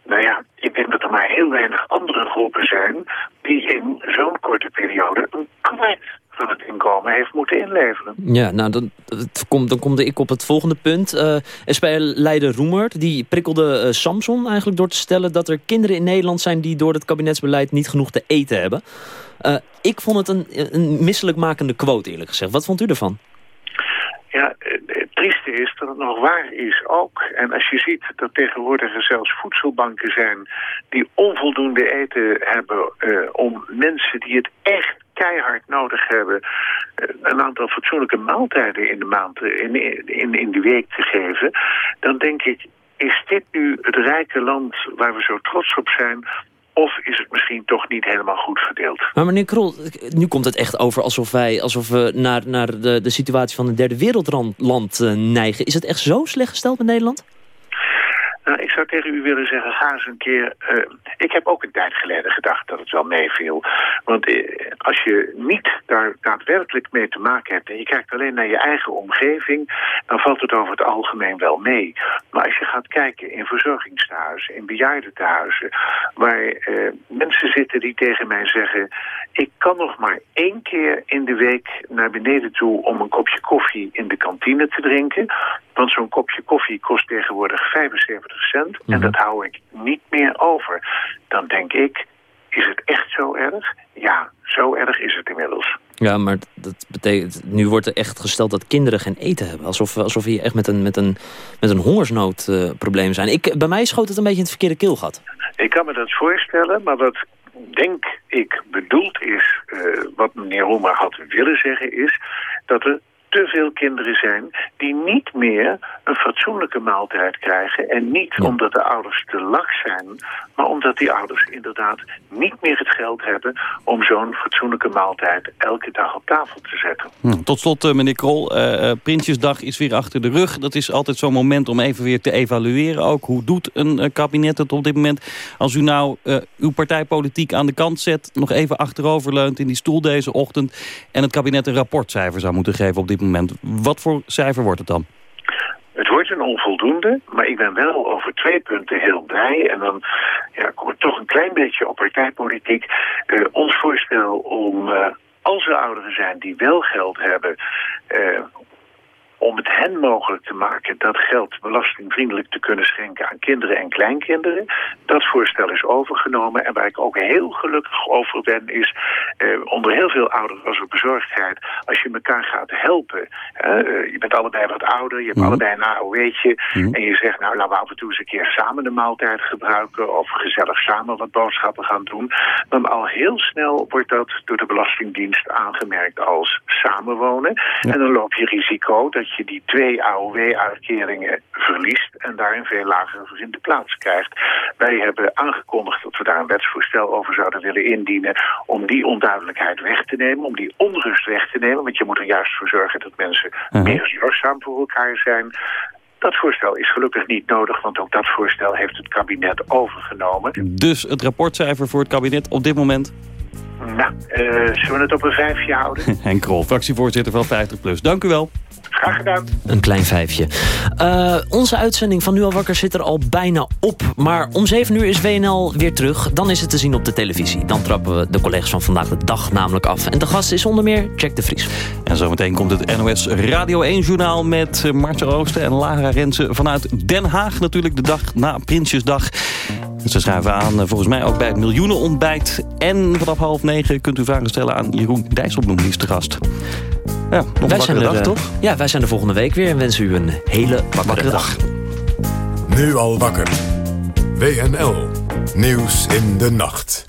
O: Nou ja, ik denk dat er maar heel weinig andere groepen zijn die in zo'n korte periode een kwart van het inkomen heeft moeten inleveren.
C: Ja, nou, dan, komt, dan kom ik op het volgende punt. Eh SP-leider Roemert die prikkelde eh, Samson eigenlijk door te stellen... dat er kinderen in Nederland zijn die door het kabinetsbeleid niet genoeg te eten hebben. Eh, ik vond het een, een misselijkmakende quote, eerlijk gezegd. Wat vond u ervan?
O: Ja, het trieste is dat het nog waar is ook. En als je ziet dat tegenwoordig er zelfs voedselbanken zijn... die onvoldoende eten hebben om mensen die het echt keihard nodig hebben... eh, een aantal fatsoenlijke maaltijden in de maand, eh, in, in, in de week te geven... dan denk ik, is dit nu het rijke land waar we zo trots op zijn... Of is het misschien toch niet helemaal goed verdeeld?
C: Maar meneer Krol, nu komt het echt over alsof, wij, alsof we naar, naar de, de situatie van een derde wereldland eh, neigen. Is het echt zo slecht gesteld met Nederland?
O: Nou, ik zou tegen u willen zeggen, ga eens een keer... eh, ik heb ook een tijd geleden gedacht dat het wel meeviel. Want eh, als je niet daar daadwerkelijk mee te maken hebt... en je kijkt alleen naar je eigen omgeving... dan valt het over het algemeen wel mee. Maar als je gaat kijken in verzorgingstehuizen, in bejaardentehuizen... waar eh, mensen zitten die tegen mij zeggen... ik kan nog maar één keer in de week naar beneden toe... om een kopje koffie in de kantine te drinken... Want zo'n kopje koffie kost tegenwoordig 75 cent. En dat hou ik niet meer over. Dan denk ik, is het echt zo erg? Ja, zo erg is het inmiddels.
C: Ja, maar dat betekent, nu wordt er echt gesteld dat kinderen geen eten hebben. Alsof, alsof we hier echt met een, met een, met een hongersnoodprobleem zijn. Ik, bij mij schoot het een beetje in het verkeerde keelgat.
O: Ik kan me dat voorstellen, maar wat denk ik bedoeld is... eh, wat meneer Roemer had willen zeggen is... dat er te veel kinderen zijn die niet meer een fatsoenlijke maaltijd krijgen. En niet omdat de ouders te laks zijn, maar omdat die ouders inderdaad niet meer het geld hebben om zo'n fatsoenlijke maaltijd elke dag op tafel te zetten.
D: Hm, Tot slot, eh, meneer Krol, eh, eh, Prinsjesdag is weer achter de rug. Dat is altijd zo'n moment om even weer te evalueren. Ook hoe doet een kabinet het op dit moment? Als u nou uw partijpolitiek aan de kant zet... nog even achteroverleunt in die stoel deze ochtend... en het kabinet een rapportcijfer zou moeten geven op dit moment. Wat voor cijfer wordt het dan?
O: Het wordt een onvoldoende, maar ik ben wel over twee punten heel blij. En dan ja, kom ik toch een klein beetje op partijpolitiek. Eh, ons voorstel om, eh, als er ouderen zijn die wel geld hebben... eh, om het hen mogelijk te maken dat geld belastingvriendelijk te kunnen schenken aan kinderen en kleinkinderen. Dat voorstel is overgenomen en waar ik ook heel gelukkig over ben is eh, onder heel veel ouderen als er bezorgdheid, als je elkaar gaat helpen. eh, je bent allebei wat ouder, je hebt allebei een AOW'tje en je zegt nou laten we af en toe eens een keer samen de maaltijd gebruiken of gezellig samen wat boodschappen gaan doen. Dan al heel snel wordt dat door de Belastingdienst aangemerkt als samenwonen. En dan loop je risico dat dat je die twee AOW-uitkeringen verliest en daar een veel lagere verzinde plaats krijgt. Wij hebben aangekondigd dat we daar een wetsvoorstel over zouden willen indienen om die onduidelijkheid weg te nemen, om die onrust weg te nemen, want je moet er juist voor zorgen dat mensen meer zorgzaam voor elkaar zijn. Dat voorstel is gelukkig niet nodig, want ook dat voorstel heeft het kabinet overgenomen.
D: Dus het rapportcijfer voor het kabinet op dit moment?
O: Nou, eh, zullen we het op een vijfje houden?
D: Henk Krol, fractievoorzitter van 50PLUS. Dank u wel.
O: Graag gedaan.
C: Een klein vijfje. Eh, onze uitzending van Nu al wakker zit er al bijna op. Maar om 7 uur is WNL weer terug. Dan is het te zien op de televisie. Dan trappen we de collega's van Vandaag de Dag namelijk af. En de gast is onder meer Jack de Vries.
D: En zometeen komt het NOS Radio 1-journaal... met eh, Marcel Oosten en Lara Rensen vanuit Den Haag. Natuurlijk de dag na Prinsjesdag. Ze schrijven aan, eh, volgens mij ook bij het miljoenenontbijt. En vanaf half negen kunt u vragen stellen aan Jeroen Dijsselbloem, die is te gast. Ja, nog een wakkere dag,
C: er,
D: toch?
C: Ja, wij zijn er volgende week weer en wensen u een hele wakkere, dag.
B: Nu al wakker. WNL. Nieuws in de nacht.